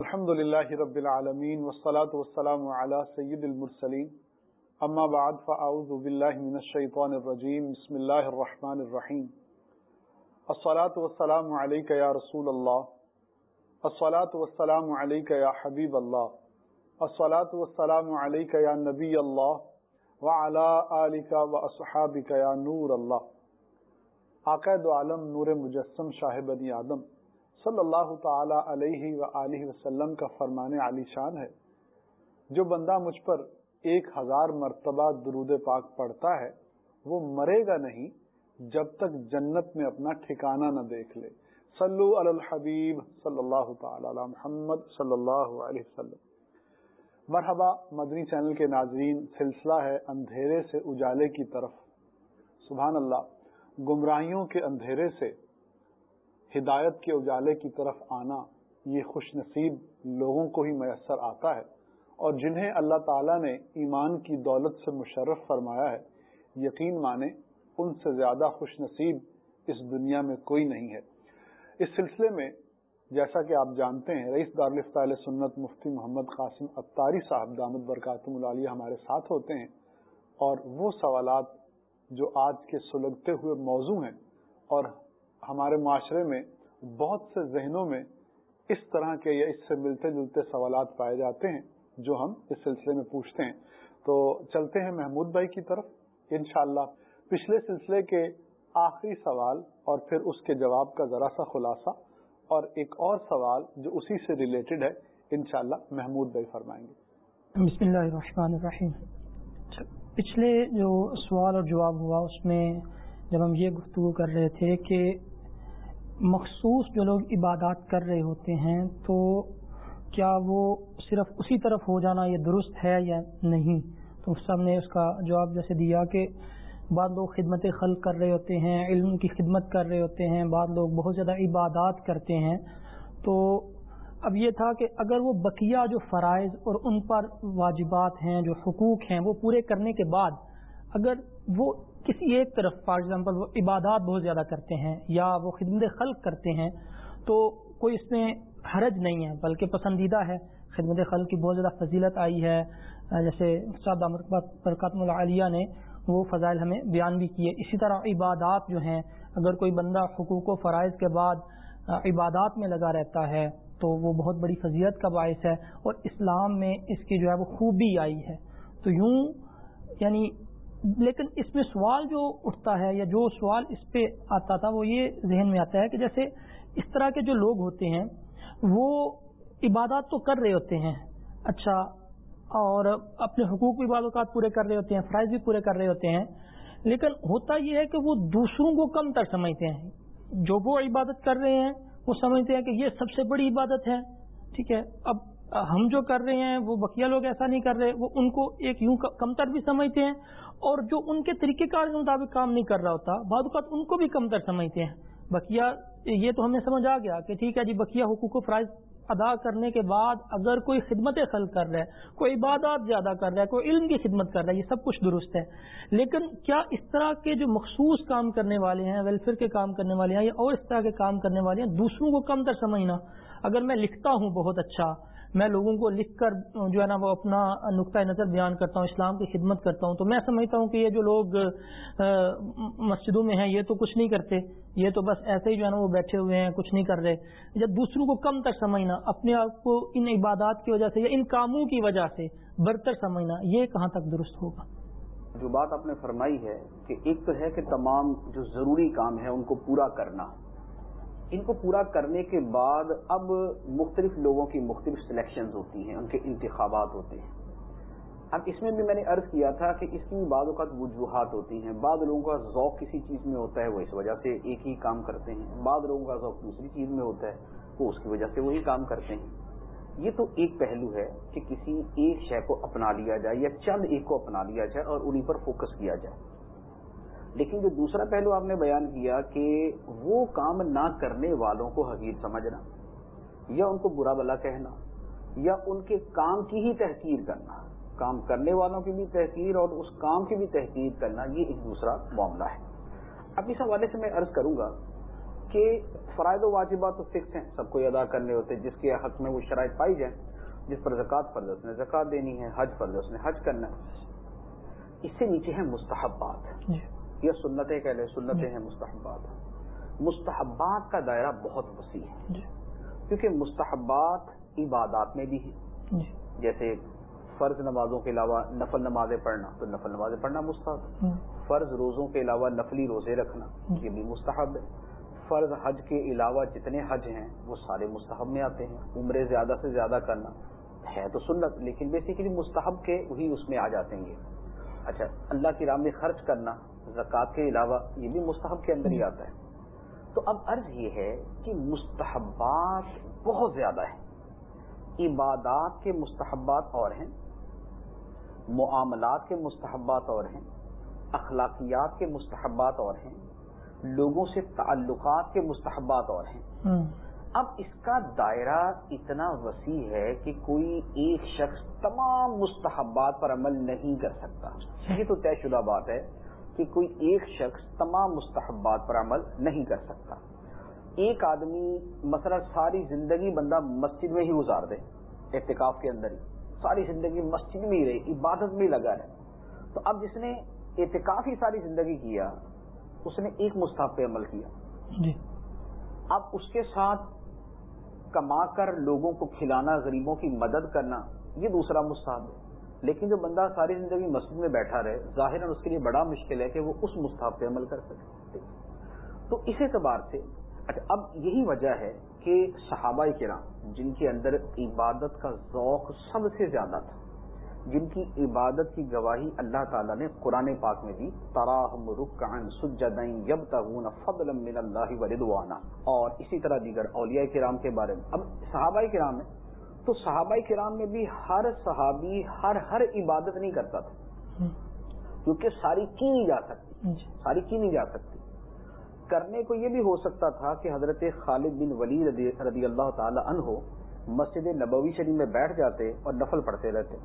الحمد لله رب العالمين والصلاة والسلام على سيد المرسلين أما بعد فأعوذ بالله من الشيطان الرجيم بسم الله الرحمن الرحيم الصلاة والسلام عليك يا رسول الله الصلاة والسلام عليك يا حبيب الله الصلاة والسلام عليك يا نبي الله وعلى آلك وأصحابك يا نور الله عقید عالم نور مجسم شاہ بنی آدم. صلی اللہ تعالی علیہ و وسلم کا فرمان علی شان ہے۔ جو بندہ مجھ پر ایک ہزار مرتبہ درود پاک پڑھتا ہے، وہ مرے گا نہیں جب تک جنت میں اپنا ٹھکانہ نہ دیکھ لے۔ صلو علی الحبیب صلی اللہ تعالی علی محمد صلی اللہ علیہ وسلم۔ مرحبا، مدنی چینل کے ناظرین، سلسلہ ہے اندھیرے سے اجالے کی طرف۔ سبحان اللہ، گمراہیوں کے اندھیرے سے ہدایت کے اجالے کی طرف آنا یہ خوش نصیب لوگوں کو ہی میسر آتا ہے اور جنہیں اللہ تعالیٰ نے ایمان کی دولت سے مشرف فرمایا ہے، یقین مانے ان سے زیادہ خوش نصیب اس دنیا میں کوئی نہیں ہے۔ اس سلسلے میں جیسا کہ آپ جانتے ہیں، رئیس دارالفت علیہ سنت مفتی محمد قاسم اتاری صاحب دامد برکاتم العالیہ ہمارے ساتھ ہوتے ہیں اور وہ سوالات جو آج کے سلگتے ہوئے موضوع ہیں اور ہمارے معاشرے میں بہت سے ذہنوں میں اس طرح کے یا اس سے ملتے جلتے سوالات پائے جاتے ہیں جو ہم اس سلسلے میں پوچھتے ہیں۔ تو چلتے ہیں محمود بھائی کی طرف۔ انشاءاللہ پچھلے سلسلے کے آخری سوال اور پھر اس کے جواب کا ذرا سا خلاصہ اور ایک اور سوال جو اسی سے ریلیٹڈ ہے، انشاءاللہ محمود بھائی فرمائیں گے۔ بسم اللہ الرحمن الرحیم۔ پچھلے جو سوال اور جواب ہوا، اس میں جب ہم یہ گفتگو کر رہے تھے کہ مخصوص جو لوگ عبادات کر رہے ہوتے ہیں تو کیا وہ صرف اسی طرف ہو جانا یہ درست ہے یا نہیں؟ تو سب نے اس کا جواب جیسے دیا کہ بعض لوگ خدمت خلق کر رہے ہوتے ہیں، علم کی خدمت کر رہے ہوتے ہیں، بعض لوگ بہت زیادہ عبادات کرتے ہیں۔ تو اب یہ تھا کہ اگر وہ بقیہ جو فرائض اور ان پر واجبات ہیں، جو حقوق ہیں، وہ پورے کرنے کے بعد اگر وہ کسی ایک طرف فار ایگزامپل وہ عبادات بہت زیادہ کرتے ہیں یا وہ خدمت خلق کرتے ہیں، تو کوئی اس میں حرج نہیں ہے، بلکہ پسندیدہ ہے۔ خدمت خلق کی بہت زیادہ فضیلت آئی ہے۔ جیسے استاد برکاتم العالیہ نے وہ فضائل ہمیں بیان بھی کیے۔ اسی طرح عبادات جو ہیں، اگر کوئی بندہ حقوق و فرائض کے بعد عبادات میں لگا رہتا ہے، تو وہ بہت بڑی فضیلت کا باعث ہے۔ اور اسلام میں اس کی جو ہے وہ خوبی آئی ہے۔ تو یوں یعنی لیکن اس میں سوال جو اٹھتا ہے یا جو سوال اس پہ آتا تھا وہ یہ ذہن میں آتا ہے کہ جیسے اس طرح کے جو لوگ ہوتے ہیں، وہ عبادات تو کر رہے ہوتے ہیں اچھا اور اپنے حقوق بھی بعض اوقات پورے کر رہے ہوتے ہیں، فرائض بھی پورے کر رہے ہوتے ہیں، لیکن ہوتا یہ ہے کہ وہ دوسروں کو کم تر سمجھتے ہیں۔ جو وہ عبادت کر رہے ہیں، وہ سمجھتے ہیں کہ یہ سب سے بڑی عبادت ہے۔ ٹھیک ہے، اب ہم جو کر رہے ہیں، وہ بقیہ لوگ ایسا نہیں کر رہے، وہ ان کو ایک یوں کمتر بھی سمجھتے ہیں اور جو ان کے طریقہ کار کے مطابق کام نہیں کر رہا ہوتا، بعض اوقات ان کو بھی کمتر سمجھتے ہیں۔ بقیہ، یہ تو ہمیں سمجھ آ گیا کہ ٹھیک ہے جی بقیہ حقوق و فرائض ادا کرنے کے بعد اگر کوئی خدمت خلق کر رہا ہے، کوئی عبادات زیادہ کر رہا ہے، کوئی علم کی خدمت کر رہا ہے، یہ سب کچھ درست ہے۔ لیکن کیا اس طرح کے جو مخصوص کام کرنے والے ہیں ویلفیئر کے کام کرنے والے ہیں یا اور اس طرح کے کام کرنے والے ہیں، دوسروں کو کم تر سمجھنا، اگر میں لکھتا ہوں بہت اچھا میں لوگوں کو لکھ کر جو ہے نا وہ اپنا نقطۂ نظر بیان کرتا ہوں، اسلام کی خدمت کرتا ہوں۔ تو میں سمجھتا ہوں کہ یہ جو لوگ مسجدوں میں ہیں، یہ تو کچھ نہیں کرتے۔ یہ تو بس ایسے ہی جو ہے نا وہ بیٹھے ہوئے ہیں، کچھ نہیں کر رہے۔ جب دوسروں کو کم تک سمجھنا، اپنے آپ کو ان عبادات کی وجہ سے یا ان کاموں کی وجہ سے برتر سمجھنا، یہ کہاں تک درست ہوگا؟ جو بات آپ نے فرمائی ہے کہ ایک تو ہے کہ تمام جو ضروری کام ہے، ان کو پورا کرنا۔ ان کو پورا کرنے کے بعد اب مختلف لوگوں کی مختلف سلیکشنز ہوتی ہیں، ان کے انتخابات ہوتے ہیں۔ اب اس میں بھی میں نے عرض کیا تھا کہ اس کی بعض اوقات وجوہات ہوتی ہیں۔ بعض لوگوں کا ذوق کسی چیز میں ہوتا ہے، وہ اس وجہ سے ایک ہی کام کرتے ہیں۔ بعض لوگوں کا ذوق دوسری چیز میں ہوتا ہے، وہ اس کی وجہ سے وہی کام کرتے ہیں۔ یہ تو ایک پہلو ہے کہ کسی ایک شے کو اپنا لیا جائے یا چند ایک کو اپنا لیا جائے اور انہیں پر فوکس کیا جائے۔ لیکن جو دوسرا پہلو آپ نے بیان کیا کہ وہ کام نہ کرنے والوں کو حقیر سمجھنا، یا ان کو برا بلا کہنا، یا ان کے کام کی ہی تحقیر کرنا۔ کام کرنے والوں کی بھی تحقیر اور اس کام کی بھی تحقیر کرنا، یہ ایک دوسرا معاملہ ہے۔ اب اس حوالے سے میں عرض کروں گا کہ فرائض و واجبات تو فکس ہیں، سب کو ادا کرنے ہوتے ہیں جس کے حق میں وہ شرائط پائی جائیں، جس پر زکوٰۃ فرض اس نے زکوٰۃ دینی ہے، حج فرض اس نے حج کرنا ہے۔ اس سے نیچے ہیں مستحبات۔ جی۔ یہ سنتیں کہہ لیں سنتیں ہیں مستحبات۔ مستحبات کا دائرہ بہت وسیع ہے۔ جی۔ کیونکہ مستحبات عبادات میں بھی ہیں۔ جی۔ جیسے فرض نمازوں کے علاوہ نفل نمازیں پڑھنا تو نفل نمازیں پڑھنا مستحب۔ فرض روزوں کے علاوہ نفلی روزے رکھنا یہ بھی مستحب ہے۔ فرض حج کے علاوہ جتنے حج ہیں وہ سارے مستحب میں آتے ہیں۔ عمرے زیادہ سے زیادہ کرنا ہے تو سنت لیکن بیسیکلی مستحب کے وہی اس میں آ جاتے ہیں۔ اچھا اللہ کی راہ میں خرچ کرنا زکوٰۃ کے علاوہ یہ بھی مستحب کے اندر ہی آتا ہے۔ تو اب عرض یہ ہے کہ مستحبات بہت زیادہ ہیں۔ عبادات کے مستحبات اور ہیں معاملات کے مستحبات اور ہیں اخلاقیات کے مستحبات اور ہیں لوگوں سے تعلقات کے مستحبات اور ہیں۔ اب اس کا دائرہ اتنا وسیع ہے کہ کوئی ایک شخص تمام مستحبات پر عمل نہیں کر سکتا۔ یہ تو طے شدہ بات ہے۔ کہ کوئی ایک شخص تمام مستحبات پر عمل نہیں کر سکتا۔ ایک آدمی مثلا ساری زندگی بندہ مسجد میں ہی گزار دے احتکاف کے اندر ہی۔ ساری زندگی مسجد میں ہی رہے عبادت میں لگا رہے۔ تو اب جس نے احتکاف ہی ساری زندگی کیا اس نے ایک مستحب پہ عمل کیا۔ جی۔ اب اس کے ساتھ کما کر لوگوں کو کھلانا غریبوں کی مدد کرنا یہ دوسرا مستحب ہے۔ لیکن جو بندہ ساری زندگی مسجد میں بیٹھا رہے ظاہر اس کے لیے بڑا مشکل ہے کہ وہ اس مستحب پہ عمل کر سکے۔ تو اس اعتبار سے اچھا اب یہی وجہ ہے کہ صحابہ کرام، جن کے اندر عبادت کا ذوق سب سے زیادہ تھا، جن کی عبادت کی گواہی اللہ تعالیٰ نے قرآن پاک میں دی، تراہم رکعن سجدین یبتغون فضلا من اللہ ورضوانا اور اسی طرح دیگر اولیاء کرام کے بارے میں۔ اب صحابہ کرام ہے تو صحابہ کرام میں بھی ہر صحابی ہر ہر عبادت نہیں کرتا تھا۔ کیونکہ ساری کی نہیں جا سکتی۔ جی۔ ساری کی نہیں جا سکتی۔ کرنے کو یہ بھی ہو سکتا تھا کہ حضرت خالد بن ولی رضی رضی اللہ تعالی عنہ مسجد نبوی شریف میں بیٹھ جاتے اور نفل پڑھتے رہتے۔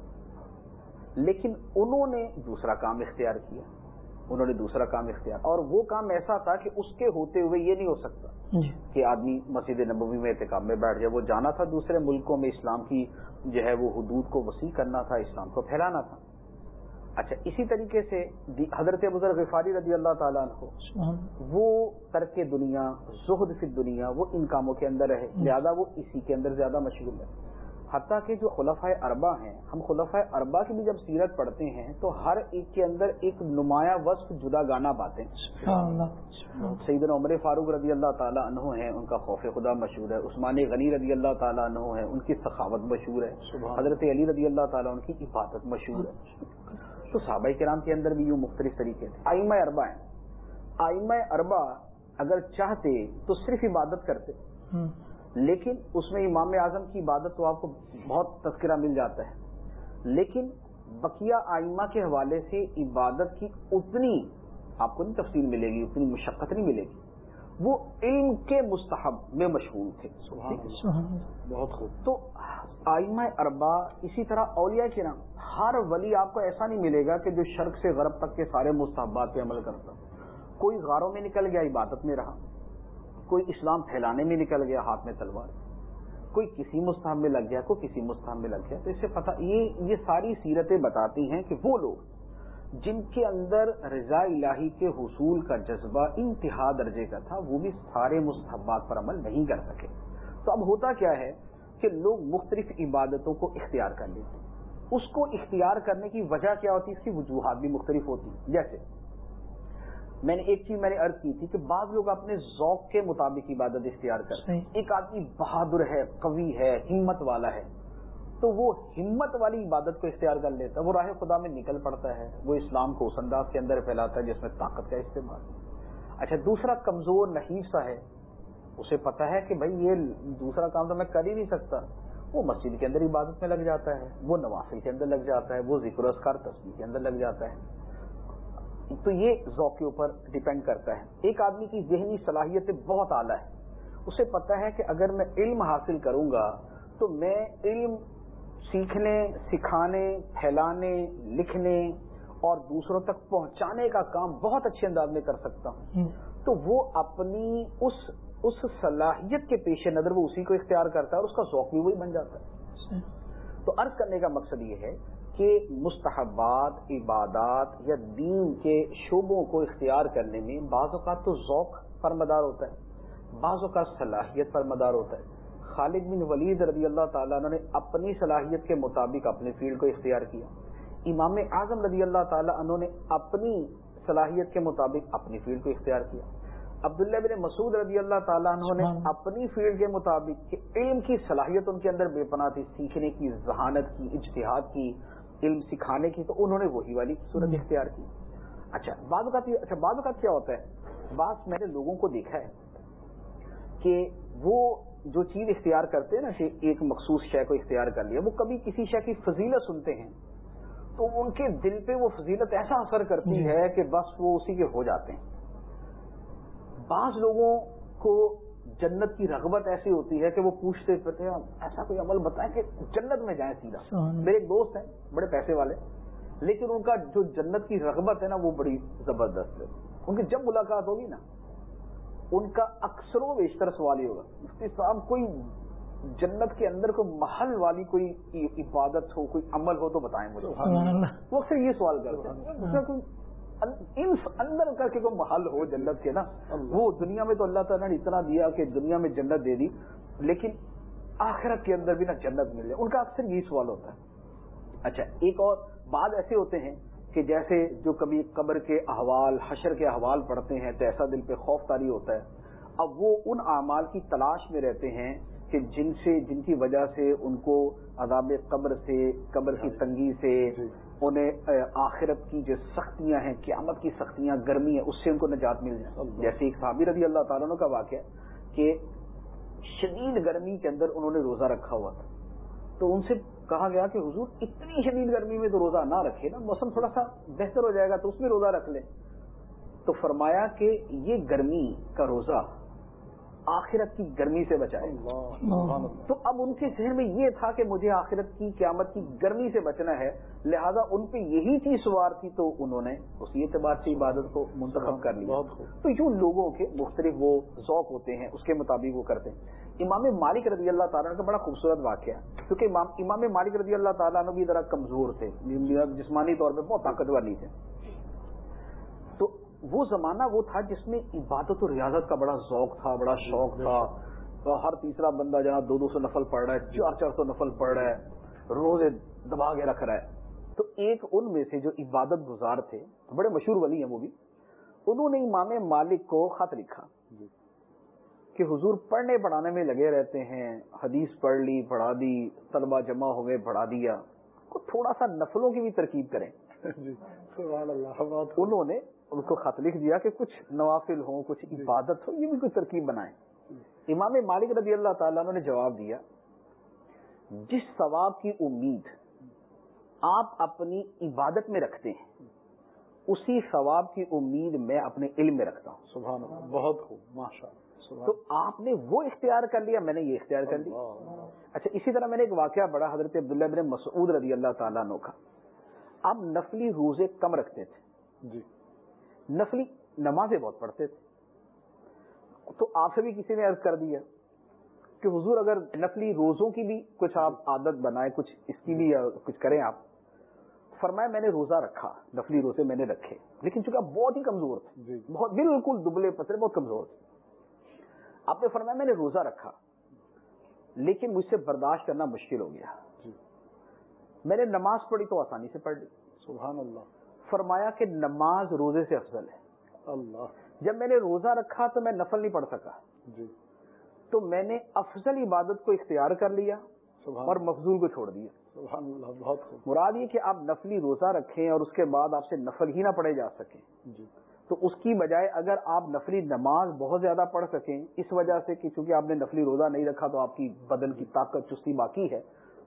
لیکن انہوں نے دوسرا کام اختیار کیا۔ انہوں نے دوسرا کام اختیار اور وہ کام ایسا تھا کہ اس کے ہوتے ہوئے یہ نہیں ہو سکتا جی۔ کہ آدمی مسجد نبوی میں احتکاب میں بیٹھ جائے۔ وہ جانا تھا دوسرے ملکوں میں اسلام کی جو ہے وہ حدود کو وسیع کرنا تھا اسلام کو پھیلانا تھا۔ اچھا اسی طریقے سے حضرت بزرگ غفاری رضی اللہ تعالیٰ عنہ۔ وہ ترک دنیا زہد فی دنیا وہ ان کاموں کے اندر رہے۔ لہذا وہ اسی کے اندر زیادہ مشغول ہے۔ حتیٰ کہ جو خلفۂ اربا ہیں ہم خلفۂ اربا کی بھی جب سیرت پڑھتے ہیں تو ہر ایک کے اندر ایک نمایاں وصف جدا گانا سبحان اللہ۔ سیدنا عمر فاروق رضی اللہ تعالیٰ عنہ ہیں ان کا خوف خدا مشہور ہے۔ عثمان غنی رضی اللہ تعالیٰ عنہ ہیں ان کی سخاوت مشہور ہے۔ حضرت علی رضی اللہ تعالیٰ ان کی عبادت مشہور ہے۔ تو صحابہ کرام کے اندر بھی یوں مختلف طریقے تھے۔ آئمہ اربا ہیں۔ آئمہ اربا اگر چاہتے تو صرف عبادت کرتے۔ لیکن اس میں امام اعظم کی عبادت تو آپ کو بہت تذکرہ مل جاتا ہے۔ لیکن بقیہ آئمہ کے حوالے سے عبادت کی اتنی آپ کو نہیں تفصیل ملے گی اتنی مشقت نہیں ملے گی۔ وہ علم کے مستحب میں مشغول تھے۔ بہت خوب۔ تو آئمہ اربا اسی طرح اولیاء کے نام ہر ولی آپ کو ایسا نہیں ملے گا کہ جو شرق سے غرب تک کے سارے مستحبات پہ عمل کرتا کوئی غاروں میں نکل گیا عبادت میں رہا۔ کوئی اسلام پھیلانے میں نکل گیا ہاتھ میں تلوار، کوئی کسی مستحب میں لگ گیا، کوئی کسی مستحب میں لگ گیا، تو اس سے پتہ، یہ یہ ساری سیرتیں بتاتی ہیں کہ وہ لوگ جن کے اندر رضا الہی کے حصول کا جذبہ انتہا درجے کا تھا، وہ بھی سارے مستحبات پر عمل نہیں کر سکے۔ تو اب ہوتا کیا ہے کہ لوگ مختلف عبادتوں کو اختیار کر لیتے اس کو اختیار کرنے کی وجہ کیا ہوتی؟ ہے اس کی وجوہات بھی مختلف ہوتی۔ جیسے میں نے ایک چیز میں نے عرض کی تھی کہ بعض لوگ اپنے ذوق کے مطابق عبادت اختیار کرتے ہیں۔ ایک آدمی بہادر ہے قوی ہے ہمت والا ہے تو وہ ہمت والی عبادت کو اختیار کر لیتا ہے۔ وہ راہ خدا میں نکل پڑتا ہے وہ اسلام کو اس انداز کے اندر پھیلاتا ہے جس میں طاقت کا استعمال۔ اچھا دوسرا کمزور نحیف سا ہے اسے پتا ہے کہ بھائی یہ دوسرا کام تو میں کر ہی نہیں سکتا۔ وہ مسجد کے اندر عبادت میں لگ جاتا ہے وہ نوافل کے اندر لگ جاتا ہے وہ ذکر و اذکار تصویر کے اندر لگ جاتا ہے۔ تو یہ ذوق کے اوپر ڈپینڈ کرتا ہے۔ ایک آدمی کی ذہنی صلاحیتیں بہت اعلیٰ ہے۔ اسے پتا ہے کہ اگر میں علم حاصل کروں گا تو میں علم سیکھنے سکھانے پھیلانے لکھنے اور دوسروں تک پہنچانے کا کام بہت اچھے انداز میں کر سکتا ہوں۔ ہوں، تو وہ اپنی اس اس صلاحیت کے پیش نظر وہ اسی کو اختیار کرتا ہے اور اس کا ذوق بھی وہی بن جاتا ہے۔ تو عرض کرنے کا مقصد یہ ہے کہ مستحبات عبادات یا دین کے شعبوں کو اختیار کرنے میں بعض اوقات تو ذوق پر مدار ہوتا ہے بعض اوقات صلاحیت پر مدار ہوتا ہے۔ خالد بن ولید رضی اللہ تعالیٰ نے اپنی صلاحیت کے مطابق اپنے فیلڈ کو اختیار کیا۔ امام اعظم رضی اللہ تعالیٰ انہوں نے اپنی صلاحیت کے مطابق اپنی فیلڈ کو اختیار کیا۔ عبداللہ بن مسعود رضی اللہ تعالیٰ انہوں نے اپنی فیلڈ کے مطابق کہ علم کی صلاحیت ان کے اندر بے پناہ تھی سیکھنے کی ذہانت کی اجتہاد کی علم سکھانے کی تو انہوں نے وہی والی صورت اختیار کی۔ اچھا بعض اوقات اچھا بعض اوقات کیا ہوتا ہے؟ بعض میں نے لوگوں کو دیکھا ہے کہ وہ جو چیز اختیار کرتے ہیں نا ایک مخصوص شے کو اختیار کر لیا وہ کبھی کسی شے کی فضیلت سنتے ہیں تو ان کے دل پہ وہ فضیلت ایسا اثر کرتی جی۔ ہے کہ بس وہ اسی کے ہو جاتے ہیں۔ بعض لوگوں کو جنت کی رغبت ایسی ہوتی ہے کہ وہ پوچھتے پڑتے ہیں ایسا کوئی عمل بتائیں کہ جنت میں جائیں سیدھا۔ میرے ایک دوست ہیں بڑے پیسے والے لیکن ان کا جو جنت کی رغبت ہے نا وہ بڑی زبردست ہے۔ ان کی جب ملاقات ہوگی نا ان کا اکثر و بیشتر سوال ہی ہوگا مفتی صاحب کوئی جنت کے اندر کوئی محل والی کوئی عبادت ہو کوئی عمل ہو تو بتائیں مجھے۔ وہ اکثر یہ سوال کرتے ہیں۔ کوئی اندر کر کے کوئی محل ہو جنت کے نا وہ دنیا میں تو اللہ تعالیٰ نے اتنا دیا کہ دنیا میں جنت دے دی لیکن آخرت کے اندر بھی نا جنت مل جائے۔ ان کا اکثر یہی سوال ہوتا ہے۔ اچھا ایک اور بعد ایسے ہوتے ہیں کہ جیسے جو کبھی قبر کے احوال حشر کے احوال پڑھتے ہیں تو ایسا دل پہ خوف تاری ہوتا ہے۔ اب وہ ان اعمال کی تلاش میں رہتے ہیں کہ جن سے جن کی وجہ سے ان کو عذاب قبر سے قبر کی تنگی سے جی۔ انہیں آخرت کی جو سختیاں ہیں قیامت کی سختیاں گرمی ہے اس سے ان کو نجات مل جائے۔ جیسے ایک صحابی رضی اللہ تعالیٰ کا واقعہ کہ شدید گرمی کے اندر انہوں نے روزہ رکھا ہوا تھا۔ تو ان سے کہا گیا کہ حضور اتنی شدید گرمی میں تو روزہ نہ رکھے نا موسم تھوڑا سا بہتر ہو جائے گا تو اس میں روزہ رکھ لیں۔ تو فرمایا کہ یہ گرمی کا روزہ آخرت کی گرمی سے بچائے۔ تو اب ان کے ذہن میں یہ تھا کہ مجھے آخرت کی قیامت کی گرمی سے بچنا ہے لہذا ان پہ یہی چیز سوار تھی تو انہوں نے اس اعتبار سے عبادت کو منتخب کر لیا۔ تو یوں لوگوں کے مختلف وہ ذوق ہوتے ہیں اس کے مطابق وہ کرتے ہیں۔ امام مالک رضی اللہ تعالیٰ کا بڑا خوبصورت واقعہ ہے کیونکہ امام مالک رضی اللہ تعالیٰ بھی ذرا کمزور تھے جسمانی طور پہ بہت طاقتور نہیں تھے۔ وہ زمانہ وہ تھا جس میں عبادت و ریاضت کا بڑا ذوق تھا بڑا شوق تھا۔ ہر تیسرا بندہ جہاں دو دو سو نفل پڑھ رہا ہے چار چار سو نفل پڑھ رہا ہے روزے دبا کے رکھ رہا ہے۔ تو ایک ان میں سے جو عبادت گزار تھے بڑے مشہور ولی ہیں وہ بھی انہوں نے امام مالک کو خط لکھا۔ کہ حضور پڑھنے پڑھانے میں لگے رہتے ہیں حدیث پڑھ لی پڑھا دی طلبہ جمع ہو گئے پڑھا دیا۔ تھوڑا سا نفلوں کی بھی ترکیب کریں۔ جی، انہوں نے ان کو خط لکھ دیا کہ کچھ نوافل ہوں کچھ جی۔ عبادت ہو یہ بھی کوئی ترکیب بنائیں۔ امام مالک رضی اللہ تعالیٰ نے جواب دیا جس ثواب کی امید آپ اپنی عبادت میں رکھتے ہیں اسی ثواب کی امید میں اپنے علم میں رکھتا ہوں۔ سبحان اللہ بہت خوب ماشاء تو آپ نے وہ اختیار کر لیا میں نے یہ اختیار کر لیا اچھا اسی طرح میں نے ایک واقعہ بڑا حضرت عبداللہ بن مسعود رضی اللہ تعالیٰ نو کا۔ اب نفلی روزے کم رکھتے تھے۔ جی۔ نفلی نمازیں بہت پڑھتے تھے۔ تو آپ سے بھی کسی نے عرض کر دیا کہ حضور اگر نفلی روزوں کی بھی کچھ آپ عادت بنائے کچھ اس کی بھی کچھ کریں آپ فرمایا میں نے روزہ رکھا نفلی روزے میں نے رکھے لیکن چونکہ آپ بہت ہی کمزور تھے جی۔ بہت بالکل دبلے پترے بہت کمزور تھے۔ آپ نے فرمایا میں نے روزہ رکھا لیکن مجھ سے برداشت کرنا مشکل ہو گیا۔ جی۔ میں نے نماز پڑھی تو آسانی سے پڑھ لی۔ سبحان اللہ۔ فرمایا کہ نماز روزے سے افضل ہے۔ اللہ۔ جب میں نے روزہ رکھا تو میں نفل نہیں پڑھ سکا۔ جی۔ تو میں نے افضل عبادت کو اختیار کر لیا اور مفضول کو چھوڑ دیا۔ سبحان اللہ بہت مراد یہ کہ آپ نفلی روزہ رکھیں اور اس کے بعد آپ سے نفل ہی نہ پڑھے جا سکیں۔ جی۔ تو اس کی بجائے اگر آپ نفلی نماز بہت زیادہ پڑھ سکیں اس وجہ سے کہ چونکہ آپ نے نفلی روزہ نہیں رکھا تو آپ کی بدن کی طاقت چستی باقی ہے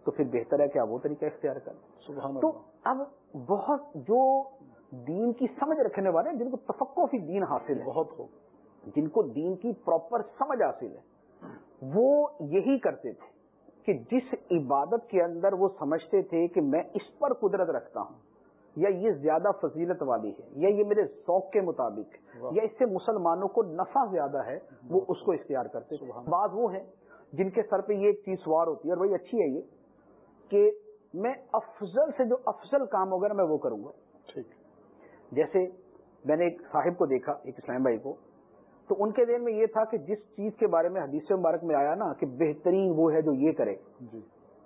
تو پھر بہتر ہے کہ آپ وہ طریقہ اختیار کریں۔ تو اب بہت جو دین کی سمجھ رکھنے والے ہیں جن کو تفقو فی دین حاصل ہے بہت ہو۔ جن کو دین کی پراپر سمجھ حاصل ہے وہ یہی کرتے تھے کہ جس عبادت کے اندر وہ سمجھتے تھے کہ میں اس پر قدرت رکھتا ہوں یا یہ زیادہ فضیلت والی ہے یا یہ میرے ذوق کے مطابق یا اس سے مسلمانوں کو نفع زیادہ ہے وہ اس کو اختیار کرتے بعض وہ ہیں جن کے سر پہ یہ چیز سوار ہوتی ہے اور وہی اچھی ہے یہ۔ کہ میں افضل سے جو افضل کام ہوگا نا میں وہ کروں گا۔ ٹھیک۔ جیسے میں نے ایک صاحب کو دیکھا ایک اسلام بھائی کو تو ان کے ذہن میں یہ تھا کہ جس چیز کے بارے میں حدیث مبارک میں آیا نا کہ بہترین وہ ہے جو یہ کرے۔ جی۔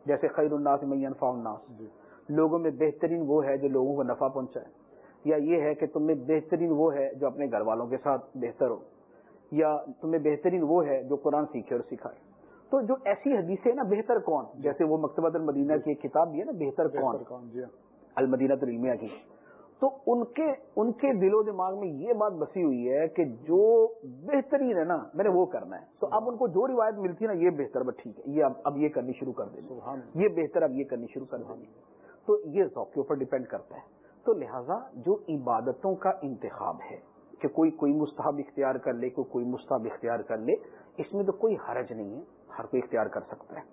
جیسے خیر الناس میں انفا الناس۔ جی۔ لوگوں میں بہترین وہ ہے جو لوگوں کو نفع پہنچائے۔ یا یہ ہے کہ تم میں بہترین وہ ہے جو اپنے گھر والوں کے ساتھ بہتر ہو۔ یا تمہیں بہترین وہ ہے جو قرآن سیکھے اور سکھائے۔ تو جو ایسی حدیثیں نا بہتر کون؟ جیسے وہ مکتبۃ المدینہ کی ایک کتاب بھی ہے نا بہتر کون؟ جی۔ المدینہ العلمیہ کی۔ تو ان کے ان کے دل و دماغ میں یہ بات بسی ہوئی ہے کہ جو بہترین ہے نا میں نے وہ کرنا ہے۔ تو اب ان کو جو روایت ملتی ہے نا یہ بہتر بس ٹھیک ہے۔ یہ اب اب یہ کرنی شروع کر دیں یہ بہتر اب یہ کرنی شروع کر دیں تو یہ ذوق کے اوپر ڈپینڈ کرتا ہے۔ تو لہذا جو عبادتوں کا انتخاب ہے کہ کوئی کوئی مستحب اختیار کر لے کوئی کوئی مستحب اختیار کر لے اس میں تو کوئی حرج نہیں ہے۔ ہر کوئی اختیار کر سکتا ہے۔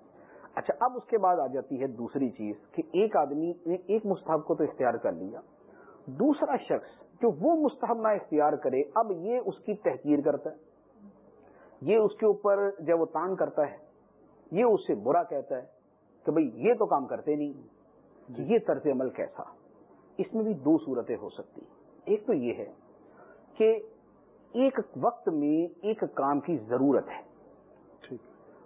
اچھا اب اس کے بعد آ جاتی ہے دوسری چیز کہ ایک آدمی نے ایک مستحب کو تو اختیار کر لیا۔ دوسرا شخص جو وہ مستحب نہ اختیار کرے، اب یہ اس کی تحقیر کرتا ہے۔ یہ اس کے اوپر جب وہ تان کرتا ہے۔ یہ اس سے برا کہتا ہے کہ بھئی یہ تو کام کرتے نہیں یہ طرز عمل کیسا؟ اس میں بھی دو صورتیں ہو سکتی۔ ایک تو یہ ہے کہ ایک وقت میں ایک کام کی ضرورت ہے۔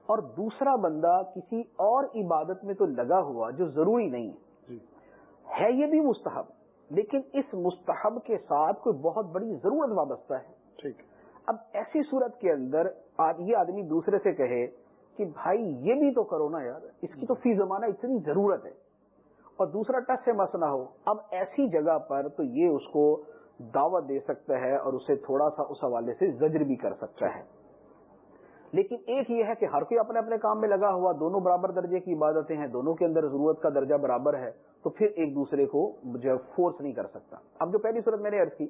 اور دوسرا بندہ کسی اور عبادت میں تو لگا ہوا جو ضروری نہیں ہے۔ جی۔ ہے یہ بھی مستحب لیکن اس مستحب کے ساتھ کوئی بہت بڑی ضرورت وابستہ ہے۔ ٹھیک۔ اب ایسی صورت کے اندر یہ آدمی دوسرے سے کہے کہ بھائی یہ بھی تو کرو نا یار اس کی تو فی زمانہ اتنی ضرورت ہے۔ اور دوسرا ٹچ سے مسئلہ ہو اب ایسی جگہ پر تو یہ اس کو دعوت دے سکتا ہے اور اسے تھوڑا سا اس حوالے سے زجر بھی کر سکتا ہے۔ لیکن ایک یہ ہے کہ ہر کوئی اپنے اپنے کام میں لگا ہوا، دونوں برابر درجے کی عبادتیں ہیں، دونوں کے اندر ضرورت کا درجہ برابر ہے، تو پھر ایک دوسرے کو جو ہے فورس نہیں کر سکتا۔ اب جو پہلی صورت میں نے عرض کی